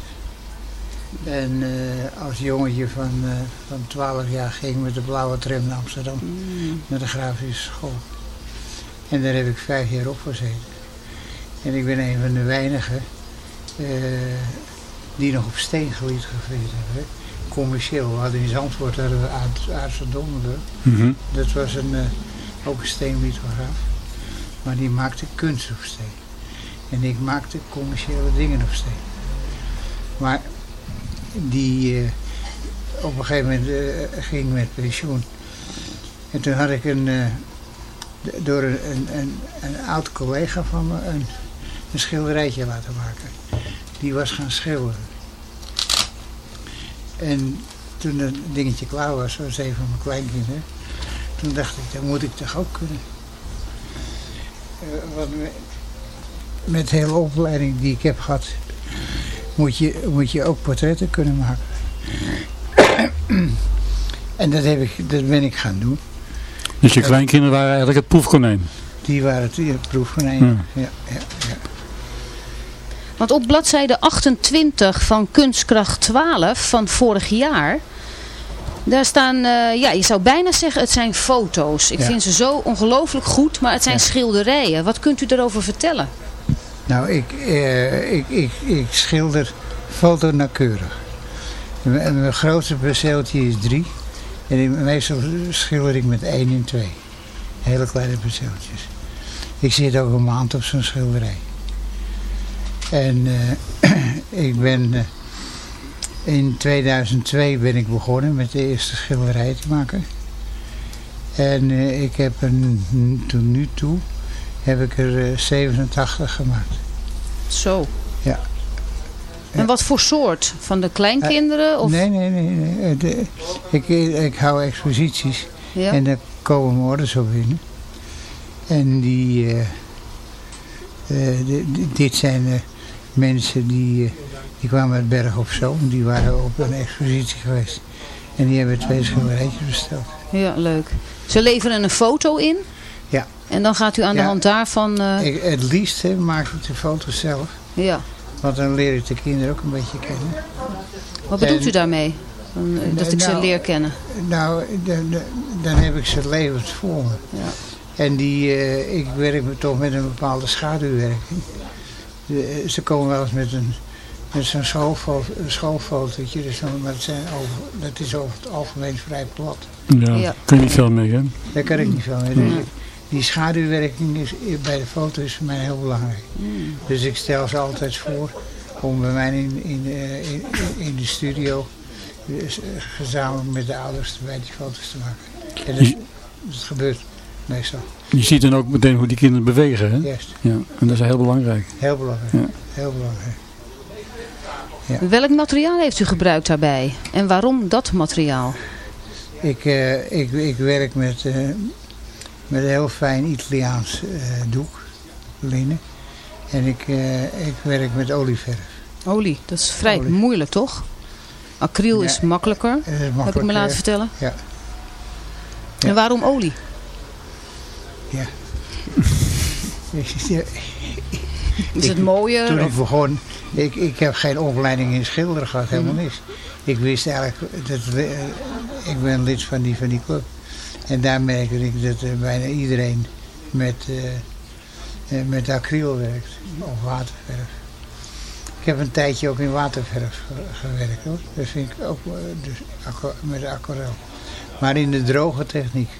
En eh, als jongetje van, eh, van 12 jaar ging ik met de blauwe tram naar Amsterdam. Naar de grafische school. En daar heb ik vijf jaar op gezeten. En ik ben een van de weinigen eh, die nog op steen gelithografeerd hebben. Commercieel. We hadden in Zandvoort hadden we Aard- Aardse Donderburg. Mhm. Dat was een, eh, ook een steenlithograaf. Maar die maakte kunst op steen. En ik maakte commerciële dingen op steen. Maar die eh, op een gegeven moment eh, ging met pensioen. En toen had ik een, eh, door een, een, een, een oud collega van me een, een schilderijtje laten maken. Die was gaan schilderen. En toen het dingetje klaar was, was een van mijn kleinkinderen. Toen dacht ik, dat moet ik toch ook kunnen. Me- met de hele opleiding die ik heb gehad, moet je, moet je ook portretten kunnen maken. en dat, heb ik, dat ben ik gaan doen. Dus je kleinkinderen waren eigenlijk het proefkonijn. Die waren het ja, proefkonijn. Ja. Ja, ja, ja. Want op bladzijde 28 van Kunstkracht 12 van vorig jaar... Daar staan, eh, ja, je zou bijna zeggen, het zijn foto's. Ik Ja. vind ze zo ongelooflijk goed, maar het zijn Ja. schilderijen. Wat kunt u daarover vertellen? Nou, ik, eh, ik, ik, ik schilder fotonauwkeurig. Mijn mijn grootste perceeltje is drie. En meestal schilder ik met één en twee. Hele kleine perceeltjes. Ik zit ook een maand op zo'n schilderij. En eh, [clears throat] ik ben... eh, in 2002 ben ik begonnen met de eerste schilderij te maken. En eh, ik heb er n- tot nu toe heb ik er eh, 87 gemaakt. Zo. Ja. En wat voor soort? Van de kleinkinderen? Of? Nee, nee, nee. nee. Eh, de- ik, ik hou exposities Ja. en daar komen orders op binnen. En die, eh, eh, di- di- dit zijn eh, mensen die, eh, die kwamen uit Berg op Zoom. Die waren op een expositie geweest. En die hebben twee schilderijtjes besteld. Ja, leuk. Ze leveren een foto in. Ja. En dan gaat u aan de Ja. hand daarvan... eh, Ik, het liefst hè, maak ik de foto's zelf. ja. Want dan leer ik de kinderen ook een beetje kennen. Wat bedoelt En- u daarmee? Dan, eh, dat ik ze Nou, leer kennen. Nou, dan, dan- dan heb ik ze levend voor me. Ja. En die, eh, ik werk me toch met een bepaalde schaduwwerking. De- ze komen wel eens met een met zo'n schoolfo- een schoolfotootje, dus dan, maar het zijn over, dat is over het algemeen vrij plat. Ja, Ja. kun je niet veel mee, hè? Daar kan ik niet veel mee. Dus die schaduwwerking is, bij de foto is voor mij heel belangrijk. Dus ik stel ze altijd voor om bij mij in, in, eh, in, in de studio dus, eh, gezamenlijk met de ouders bij die foto's te maken. En dat, dat gebeurt meestal. Je ziet dan ook meteen hoe die kinderen bewegen, hè? Juist. Ja, en dat is heel belangrijk. Heel belangrijk. Ja. Heel belangrijk. Ja. Welk materiaal heeft u gebruikt daarbij? En waarom dat materiaal? Ik, eh, ik, ik werk met, eh, met een heel fijn Italiaans eh, doek, linnen. En ik, eh, ik werk met olieverf. Olie, dat is vrij Olie. moeilijk toch? Acryl Ja, is makkelijker, Dat is heb ik me laten eh, vertellen. Ja. En waarom olie? Ja. [laughs] Is het mooier? Toen ik begon, ik, ik heb geen opleiding in schilderen gehad, helemaal Mhm. niks. Ik wist eigenlijk, dat, eh, ik ben lid van die, van die club. En daar merkte ik dat eh, bijna iedereen met, eh, eh, met acryl werkt, of waterverf. Ik heb een tijdje ook in waterverf ge- gewerkt hoor. Dat vind ik ook dus met aquarel. Maar in de droge techniek.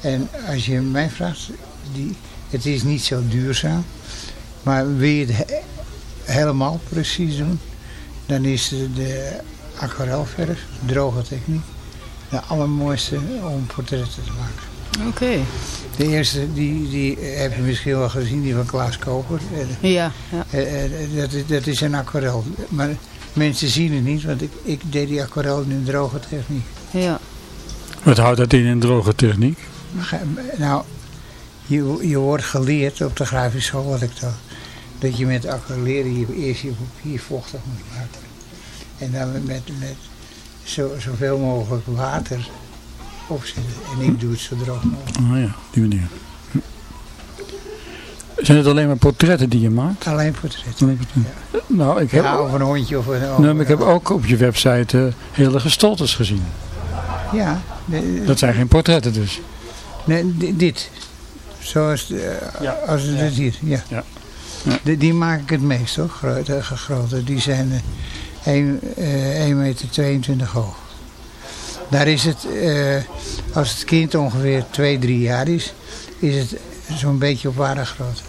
En als je mij vraagt, die, het is niet zo duurzaam. Maar wil je het he- helemaal precies doen, dan is de, de aquarelverf, droge techniek, de allermooiste om portretten te maken. Oké, De eerste, die, die heb je misschien wel gezien, die van Klaas Koper. Eh, ja. ja. eh, eh, Dat, is- dat is een aquarel. Maar mensen zien het niet, want ik, ik deed die aquarel in een droge techniek. ja. Wat houdt dat in een droge techniek? Nou, je, je wordt geleerd op de grafische school, wat ik dacht, dat je met aquarelleren je eerst je papier vochtig moet maken. En dan met, met zo, zoveel mogelijk water opzetten. En ik doe het zo droog mogelijk. Oh ja, die manier. Zijn het alleen maar portretten die je maakt? Alleen portretten. Alleen portretten. Nou, ik heb, Ja, of een hondje of een... nou, maar ik heb ook op je website eh, hele gestoltes gezien. Ja, de- Dat zijn geen portretten dus. Nee, di- dit. Zoals de, als het dit hier. Ja. Ja. Die, die maak ik het meest hoor, grote, grote. Die zijn eh, 1, eh 1 meter 22 hoog. Daar is het, eh, als het kind ongeveer 2, 3 jaar is, is het zo'n beetje op waarde grootte.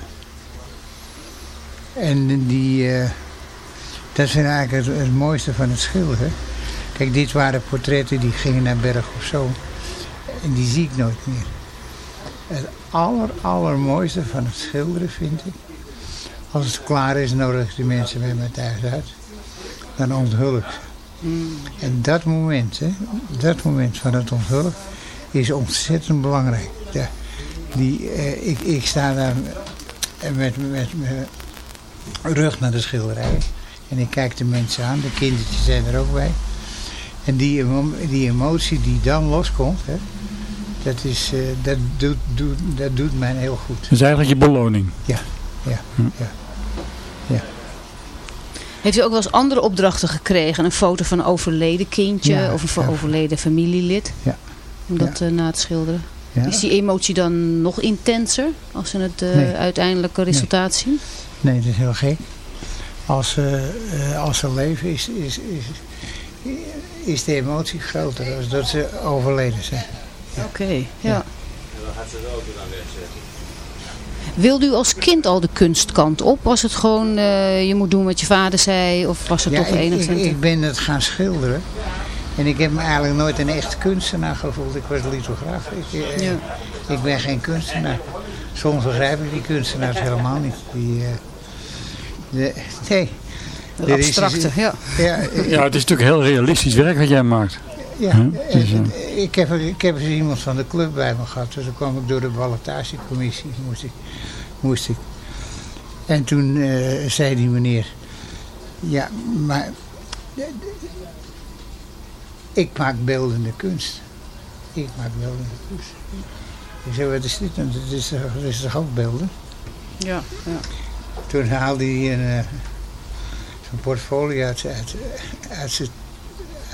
En die, eh, dat is eigenlijk het, mooiste van het schilderen. Kijk, dit waren portretten die gingen naar Berg of zo. En die zie ik nooit meer. Het aller, allermooiste van het schilderen vind ik. Als het klaar is, nodig ik de mensen bij mij thuis uit. Dan onthul ik ze. En dat moment, hè, dat moment van het onthullen is ontzettend belangrijk. Ja, die, eh, ik, ik sta daar met, met mijn rug naar de schilderij. En ik kijk de mensen aan, de kindertjes zijn er ook bij. En die, die emotie die dan loskomt, hè, dat, is, eh, dat, doet, doet, dat doet mij heel goed. Dat is eigenlijk je beloning. Ja, ja, ja. Heeft u ook wel eens andere opdrachten gekregen? Een foto van een overleden kindje Ja, of een van ja. overleden familielid? Ja. Om dat eh, na te schilderen. Ja. Is die emotie dan nog intenser als ze het eh, Nee. uiteindelijke resultaat zien? Nee, dat is heel gek. Als ze, eh, als ze leven is, is, is, is de emotie groter dan dat ze overleden zijn. Oké, ja. Wilde u als kind al de kunstkant op? Was het gewoon, eh, je moet doen wat je vader zei? Of was het Ja, toch ik, ik, enigszins... ik ben het gaan schilderen. En ik heb me eigenlijk nooit een echt kunstenaar gevoeld. Ik was lithograaf. Ik, eh, Ja. ik ben geen kunstenaar. Soms begrijp ik die kunstenaars helemaal niet. Die, eh, de, nee. Is- abstracte, ja. Ja, Ja, het is natuurlijk heel realistisch werk wat jij maakt. Ja, dus, eh, en ik, heb, ik heb eens iemand van de club bij me gehad. Dus dan kwam ik door de ballotagecommissie. Moest ik, moest ik. En toen eh, zei die meneer... Ja, maar... Ik maak beeldende kunst. Ik maak beeldende kunst. Ik zei, wat is dit? dan? Dat is, dat is toch ook beelden? Ja, ja. Toen haalde hij een, eh, zo'n portfolio uit, zijn- uit, uit zijn,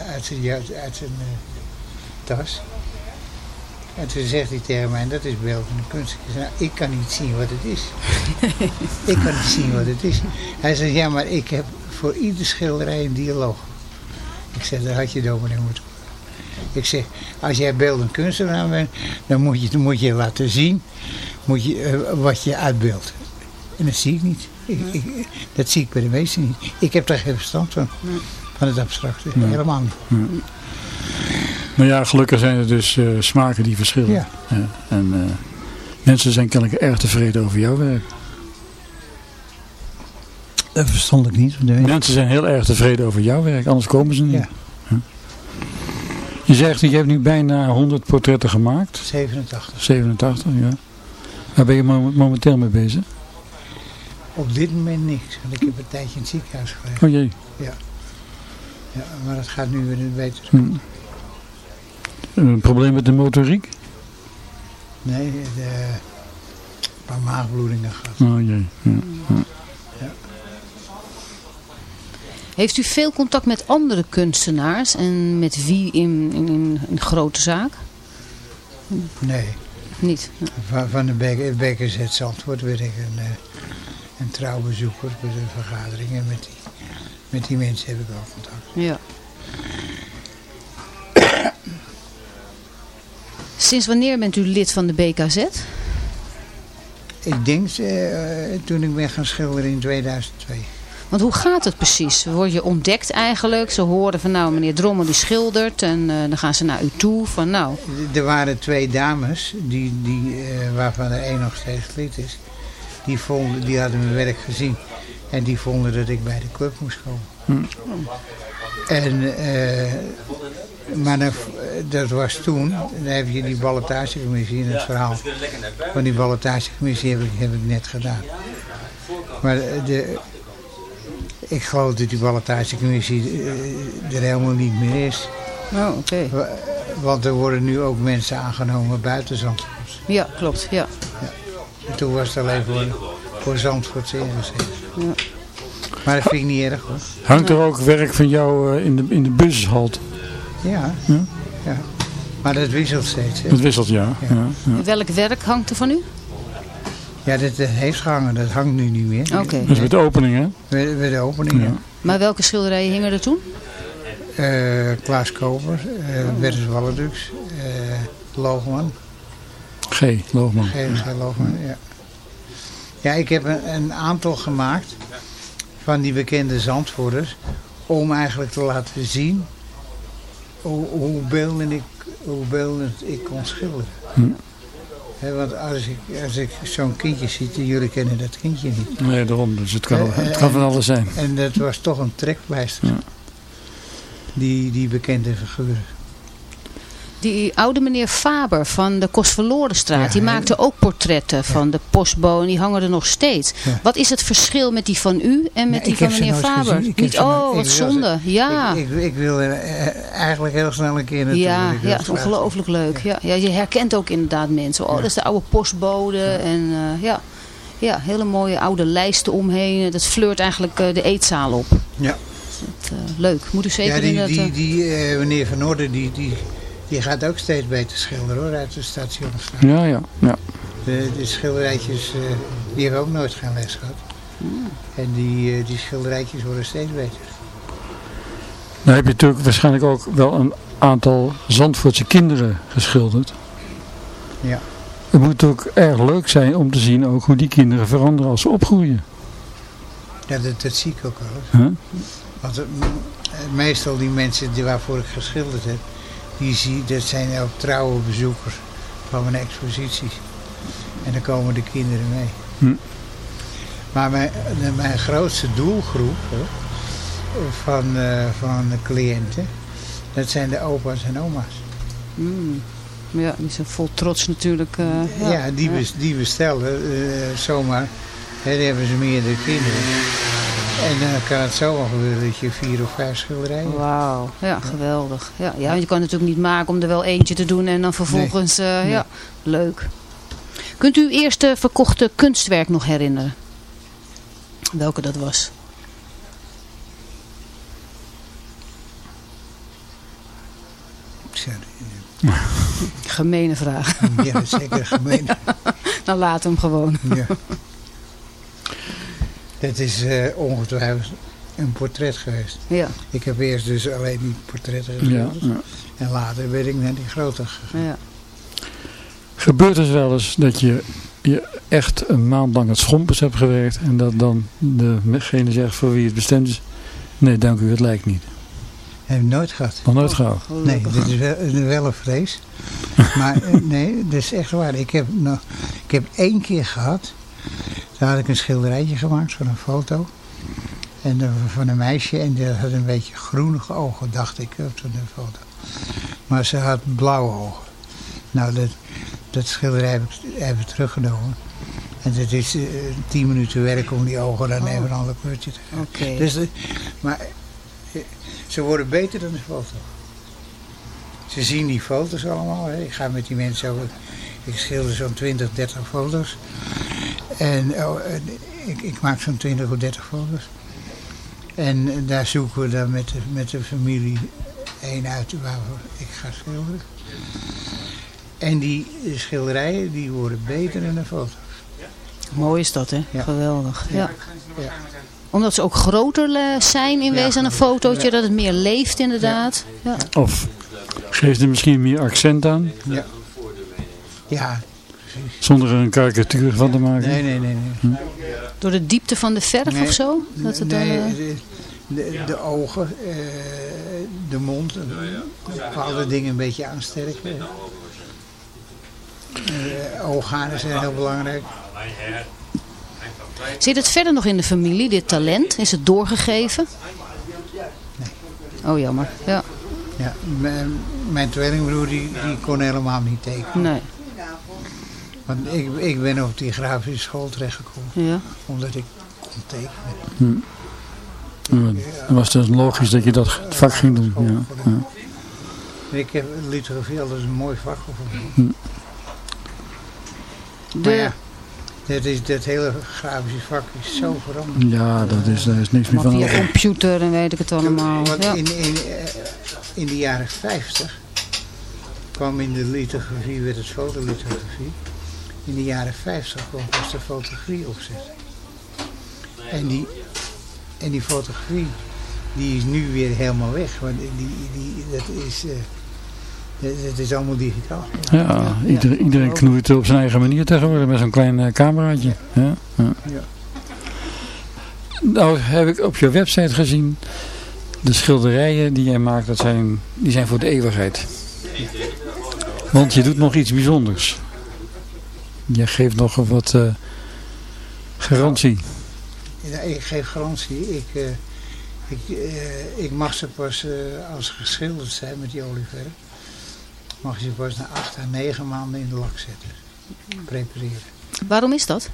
uit zijn, ja, uit zijn eh, tas. En toen zegt hij tegen mij, dat is beeldende kunst. Ik zei, nou, ik kan niet zien wat het is. [laughs] ik kan niet zien wat het is. Hij zegt, ja, maar ik heb voor ieder schilderij een dialoog. Ik zeg, daar had je dominee moeten ik zeg, als jij beeldend kunstenaar bent, dan moet je, dan moet je laten zien moet je, eh, wat je uitbeeldt. En dat zie ik niet. Ik, ik- dat zie ik bij de meesten niet. Ik heb daar geen verstand van. Van het abstracte. Nee. Helemaal niet. Maar ja, gelukkig zijn er dus eh, smaken die verschillen. Ja. en eh, mensen zijn kennelijk erg tevreden over jouw werk. Dat verstond ik niet. Mensen zijn heel erg tevreden over jouw werk, anders komen ze niet. Ja. Je zegt, je hebt nu bijna 100 portretten gemaakt. 87. 87, ja. Waar ben je mo- momenteel mee bezig? Op dit moment niks, want ik heb een tijdje in het ziekenhuis gelegen. Oh jee. Ja, maar het gaat nu weer beter. Hm. Een probleem met de motoriek? Nee, de, een paar maagbloedingen gehad. Oh jee. Ja. Heeft u veel contact met andere kunstenaars en met wie in, in, in een grote zaak? Nee, Niet. van, van de Beker, Bekerzet Zandvoort werd ik een, eh, een trouwbezoeker bij de vergaderingen. Met die, met die mensen heb ik wel contact. Ja. Sinds wanneer bent u lid van de BKZ? Ik denk eh, toen ik ben gaan schilderen in 2002. Want hoe gaat het precies? Word je ontdekt eigenlijk? Ze horen van nou meneer Drommel die schildert en eh, dan gaan ze naar u toe van nou. Er waren twee dames, die, die, eh, waarvan er één nog steeds lid is. Die, vonden, die hadden mijn werk gezien. En die vonden dat ik bij de club moest komen. En, eh, maar dat was toen, dan heb je die ballotagecommissie in het verhaal. Van die ballotagecommissie heb ik, heb ik net gedaan. Maar de, ik geloof dat die ballotagecommissie eh, er helemaal niet meer is. Oh, oké. Wa- Want er worden nu ook mensen aangenomen buiten Zandvoort. Ja, klopt. Ja. En toen was het alleen voor, voor Zandvoortse ingeschreven. Ja. Maar dat vind ik niet erg hoor. Hangt er ook werk van jou eh, in de, in de bushalt? Ja, Ja? ja. Maar dat wisselt steeds. Hè? Het wisselt, ja. ja. ja. Welk werk hangt er van u? Ja, dat, dat heeft gehangen. Dat hangt nu niet meer. Oké. Dat is met de opening, hè? Bij de opening, ja. Maar welke schilderijen hingen er toen? Eh, Klaas Koper, eh Bertus Walledux, eh Loogman. G, Loogman. Geen geen Loogman, ja. Ja, ik heb een, een aantal gemaakt van die bekende Zandvoerders. Om eigenlijk te laten zien hoe, hoe, beeldend ik, hoe ik kon schilderen. Hm. Hè, want als ik, als ik zo'n kindje zie, en jullie kennen dat kindje niet. Nee, daarom. Dus het kan, het kan van alles zijn. En dat was toch een trekpleister. Ja. Die, die bekende figuren. Die oude meneer Faber van de Kostverlorenstraat, Ja, die maakte ook portretten van de postbode en die hangen er nog steeds. Ja. Wat is het verschil met die van u en met die van meneer Faber? Niet, nooit- oh, wat ze- zonde. Ja, Ik, ik, ik wil er eh, eigenlijk heel snel een keer naartoe. ja, ja, het het is ongelooflijk leuk. Ja. Ja, je herkent ook inderdaad mensen. Oh, dat is de oude postbode. En eh, ja. ja, hele mooie oude lijsten omheen. Dat flirt eigenlijk eh, de eetzaal op. Ja. Dat, eh, leuk, moet u zeker Ja, die, die, eh, die eh, meneer Van Orde, die, die, die gaat ook steeds beter schilderen hoor, uit de stationstraat. Ja, ja. ja. De, de schilderijtjes, eh, die hebben ook nooit geen les gehad. En die, eh, die schilderijtjes worden steeds beter. Nou heb je natuurlijk waarschijnlijk ook wel een aantal Zandvoortse kinderen geschilderd. Ja. Het moet ook erg leuk zijn om te zien ook hoe die kinderen veranderen als ze opgroeien. Ja, dat, dat zie ik ook wel. eens. Huh? Want eh, meestal die mensen die waarvoor ik geschilderd heb, die zie, dat zijn ook trouwe bezoekers van mijn exposities. En dan komen de kinderen mee. Hm. Maar mijn, mijn grootste doelgroep hoor, van, eh, van de cliënten, dat zijn de opa's en oma's. mm, ja, die zijn vol trots natuurlijk. eh, Ja, die, bes- die bestellen eh, zomaar. Hè, dan hebben ze meerdere kinderen. En dan kan het zomaar gebeuren dat je vier of vijf schilderijen hebt. Wauw, ja, geweldig. Ja, ja, want je kan het natuurlijk niet maken om er wel eentje te doen en dan vervolgens, eh, ja, leuk. Kunt u uw eerste verkochte kunstwerk nog herinneren? Welke dat was? Zo, Gemene vraag. Ja, zeker gemeen. [laughs] Dan laat hem gewoon. Ja. Het is eh, ongetwijfeld een portret geweest. Ja, Ik heb eerst dus alleen die portretten Ja, geschilderd. ja. En later ben ik naar die grote gegaan. ja. Gebeurt het wel eens dat je, je echt een maand lang het schompers hebt gewerkt en dat dan degene zegt voor wie het bestemd is, nee dank u, het lijkt niet. Heb ik nooit gehad. Nog nooit gehad. Nee, dit is wel, wel een vrees. [laughs] Maar eh, nee, dat is echt waar. Ik heb, nog, ik heb één keer gehad. Daar had ik een schilderijtje gemaakt van een foto. En eh, van een meisje en die had een beetje groenige ogen, dacht ik, op de foto. Maar ze had blauwe ogen. Nou, dat, dat schilderij heb ik, heb ik teruggenomen. En het is eh, tien minuten werk om die ogen dan even een ander kleurtje te geven. Oké. Dus, de- maar eh, ze worden beter dan de foto. Ze zien die foto's allemaal. Hè. Ik ga met die mensen over. Ik schilder zo'n 20, 30 foto's. En oh, en ik, ik maak zo'n 20 of 30 foto's. En daar zoeken we dan met de, met de familie één uit waarvoor ik ga schilderen. En die schilderijen die worden beter dan de foto. Mooi is dat, hè? Ja. Geweldig. Ja. Ja. Omdat ze ook groter eh, zijn in Ja. wezen aan een fotootje, Ja. dat het meer leeft inderdaad. Ja. Of geeft er misschien meer accent aan, Ja. Ja, zonder er een karikatuur van te maken. nee, nee, nee. nee. Door de diepte van de verf Nee. of zo? Dat het dan, nee, eh, de, de, de ogen, eh, de mond, bepaalde dingen een beetje aansterken. Uh, ooghanen zijn heel belangrijk. Zit het verder nog in de familie, dit talent? Is het doorgegeven? Oh, jammer. Ja, Ja, mijn, mijn tweelingbroer die, die kon helemaal niet tekenen. nee. Want ik, ik ben op die grafische school terechtgekomen, Ja. omdat ik kon tekenen. Dan was het logisch dat je dat vak ging doen. Ja. Ja. Ik heb lithografie altijd een mooi vak gevonden. Maar De, ja, dat, is, dat hele grafische vak is zo veranderd. Ja, dat is, daar is niks meer van via over. computer en weet ik het allemaal. Want Ja. in, in, eh, in de jaren 50 kwam in de lithografie, werd het fotolithografie. In de jaren 50 kwam pas de fotografie opzetten. En die, en die fotografie, die is nu weer helemaal weg. Want die, die, dat, is, eh, dat, dat is allemaal digitaal. Ja, iedereen, iedereen knoeit op zijn eigen manier tegenwoordig met zo'n klein eh, cameraatje. Ja, ja. Ja. Nou heb ik op je website gezien, de schilderijen die jij maakt, dat zijn, die zijn voor de eeuwigheid. Want je doet nog iets bijzonders. Je geeft nog wat eh, garantie. Ja, ik geef garantie. Ik, eh, ik, eh, ik mag ze pas, eh, als ze geschilderd zijn met die olieverf, mag je ze pas na 8 à 9 maanden in de lak zetten. Prepareren. Waarom is dat?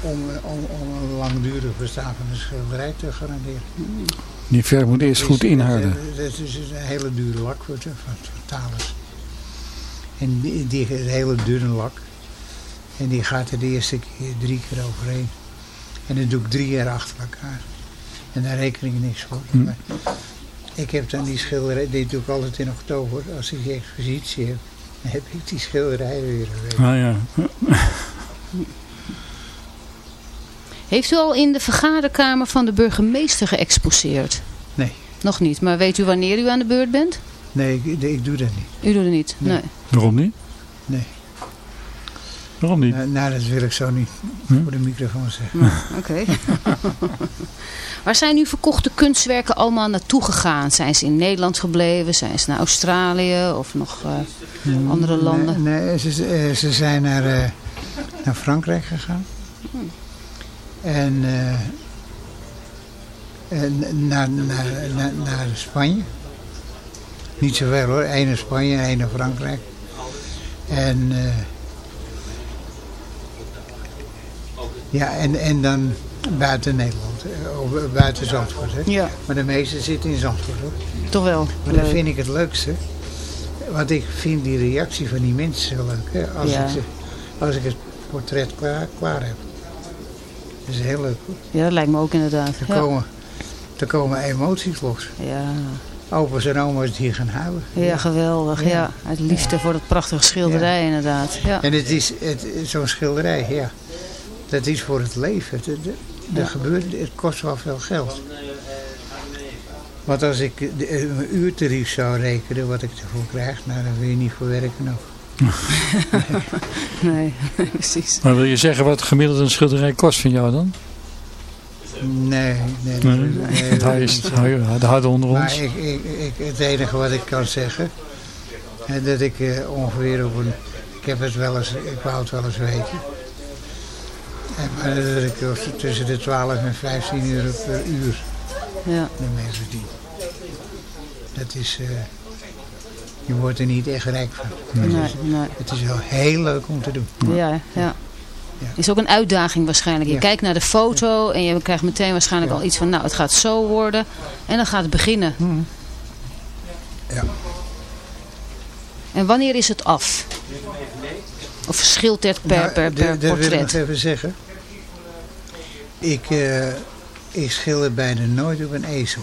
Om, om, om een langdurig bestaan van een schilderij te garanderen. Die verf moet eerst goed inhouden. Het is, het is een hele dure lak van, van talens. En die, die is een hele dunne lak. En die gaat er de eerste keer drie keer overheen. En dat doe ik drie jaar achter elkaar. En daar reken ik niks voor. Hm. Maar ik heb dan die schilderij, dit doe ik altijd in oktober. Als ik die expositie heb, dan heb ik die schilderij weer. Ah ja. Heeft u al in de vergaderkamer van de burgemeester geëxposeerd? Nee. Nog niet, maar weet u wanneer u aan de beurt bent? Nee, ik, ik doe dat niet. U doet het niet? Nee. Waarom niet? Nee. Waarom niet? Nou, nou, dat wil ik zo niet Hm? voor de microfoon zeggen. Nou, Oké. [laughs] Waar zijn uw verkochte kunstwerken allemaal naartoe gegaan? Zijn ze in Nederland gebleven? Zijn ze naar Australië of nog eh, andere landen? Nee, nee, ze, eh, ze zijn naar, eh, naar Frankrijk gegaan. En, eh, en naar, naar, naar, naar Spanje. Niet zoveel hoor. Eén naar Spanje één naar Frankrijk. En, eh, ja, en, en dan buiten Nederland. eh, Of eh, buiten Zandvoort. Hè. Ja, Maar de meeste zitten in Zandvoort hoor. toch wel. Maar dat vind ik het leukste. Want ik vind die reactie van die mensen zo leuk. Hè? Als, Ja. ik, ze- als ik het portret klaar, klaar heb. Dat is heel leuk. hoor. Ja, dat lijkt me ook inderdaad. Er, Ja. komen, er komen emoties los. Ja. Opa's en oma's die gaan huilen. ja, geweldig. Ja. Ja. Uit liefde voor dat prachtige schilderij inderdaad. Ja. En het is het, zo'n schilderij, ja. Dat is voor het leven. Het, het, er gebeurt, het kost wel veel geld. Want als ik de, een uurtarief zou rekenen wat ik ervoor krijg, nou dan wil je niet voor werken ook. [laughs] Nee, [laughs] precies. Maar wil je zeggen wat gemiddeld een schilderij kost van jou dan? Nee, nee, Nee, nee, je de harde onder Maar ons. ik, ik, ik, het enige wat ik kan zeggen, eh, dat ik eh, ongeveer op een, ik heb het wel eens, ik wou het wel eens weten. En maar dat ik tussen de 12 en 15 euro per uur Ja. ermee verdien. Dat is, eh, je wordt er niet echt rijk van. Het Nee, is- nee. Het is wel heel leuk om te doen. Ja, ja. Is ook een uitdaging waarschijnlijk. Je kijkt naar de foto en je krijgt meteen waarschijnlijk al iets van, nou het gaat zo worden. En dan gaat het beginnen. Ja. En wanneer is het af? Of verschilt het per, Nou, per, per dat- Dat wil ik nog portret? even zeggen. Ik, eh, ik schilder bijna nooit op een ezel.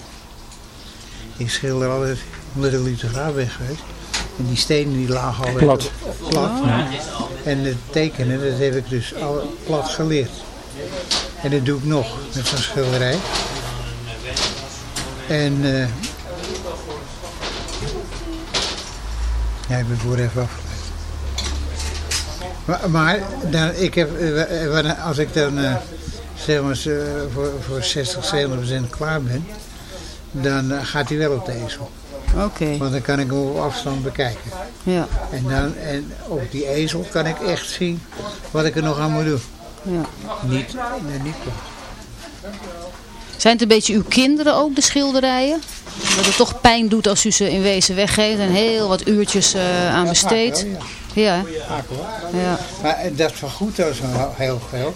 Ik schilder altijd omdat de lithograaf weg geweest. En die stenen die lagen al Plat. plat. En het tekenen, dat heb ik dus al plat geleerd. En dat doe ik nog met zo'n schilderij. En eh ja, ik ben woord even afgeleid. Maar, maar dan, ik heb, eh, wa- als ik dan eh, zeg maar, voor, voor 60, 70 procent klaar ben, dan eh, gaat hij wel op de ezel. Oké, Want dan kan ik hem op afstand bekijken. ja. En, dan, en op die ezel kan ik echt zien wat ik er nog aan moet doen. ja. Niet, nee, niet. Zijn het een beetje uw kinderen ook, de schilderijen? Dat het toch pijn doet als u ze in wezen weggeeft en heel wat uurtjes eh, aan besteedt? Ja, ja. Maar eh, dat vergoedt zo heel veel.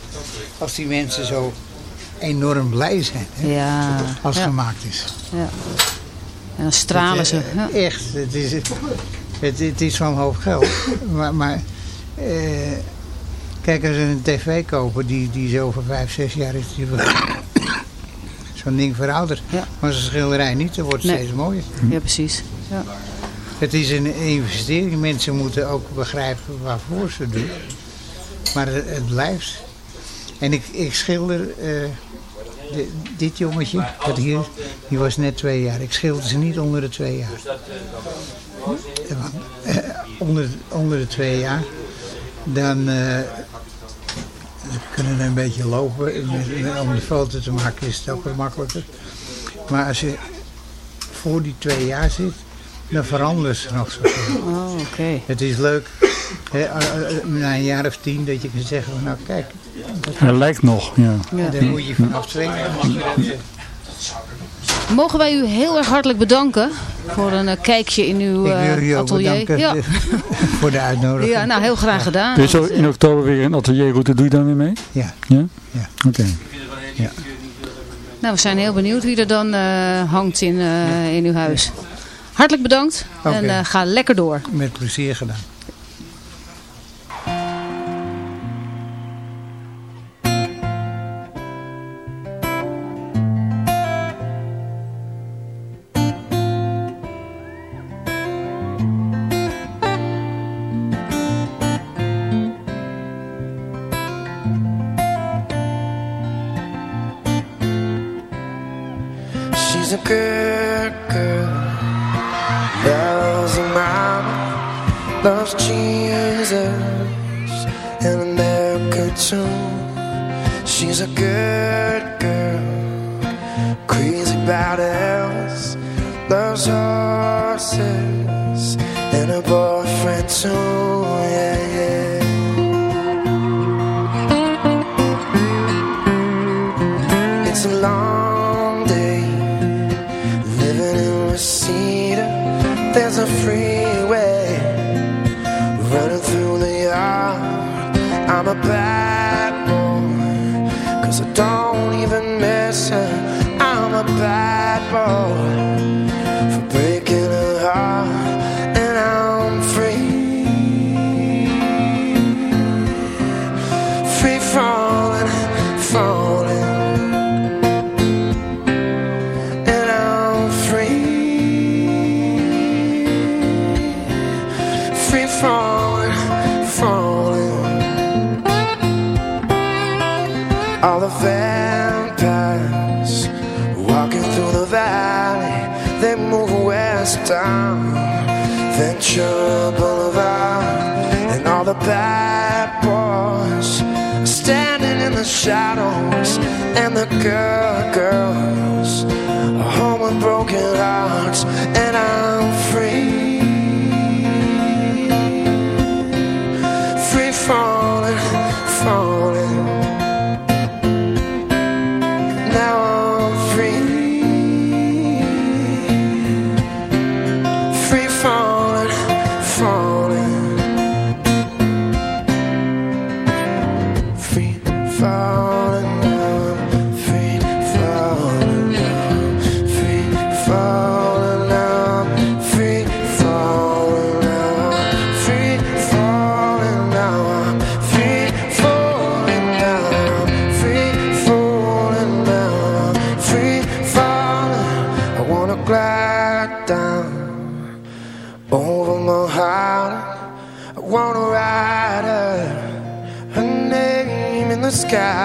Als die mensen zo enorm blij zijn hè, Ja, als het ja, gemaakt is. ja. En dan stralen ze. Ja. eh, Echt, het is, het, het is van hoop geld. [laughs] Maar, maar eh, kijk, als we een tv kopen die, die zo voor vijf, zes jaar is, die [coughs] zo'n ding verouderd. Ja. Maar zo'n schilderij niet, dan wordt het Nee. steeds mooier. ja, precies. Ja. Het is een investering. Mensen moeten ook begrijpen waarvoor ze doen. Maar het, het blijft. En ik, ik schilder eh, di- dit jongetje, dat hier, die was net twee jaar. Ik schilder ze niet onder de twee jaar. Eh, eh, onder, onder de twee jaar, dan eh, ze kunnen een beetje lopen. En Om de foto te maken is het ook wat makkelijker. Maar als je voor die twee jaar zit, dan veranderen ze nog zoveel. Oh, oké. Het is leuk, eh, eh, na een jaar of tien, dat je kan zeggen, nou kijk, Hij lijkt nog, ja. Ja. daar moet je Mogen wij u heel erg hartelijk bedanken voor een eh, kijkje in uw eh, atelier. Ja. [laughs] voor de uitnodiging. ja, nou heel graag gedaan. Zo in oktober weer een atelierroute, doe je daar weer mee? Ja. Ja? Ja. Oké. Nou, we zijn heel benieuwd wie er dan eh, hangt in, eh, in uw huis. Hartelijk bedankt en ga lekker door. Met plezier gedaan. With broken hearts, and I'm sky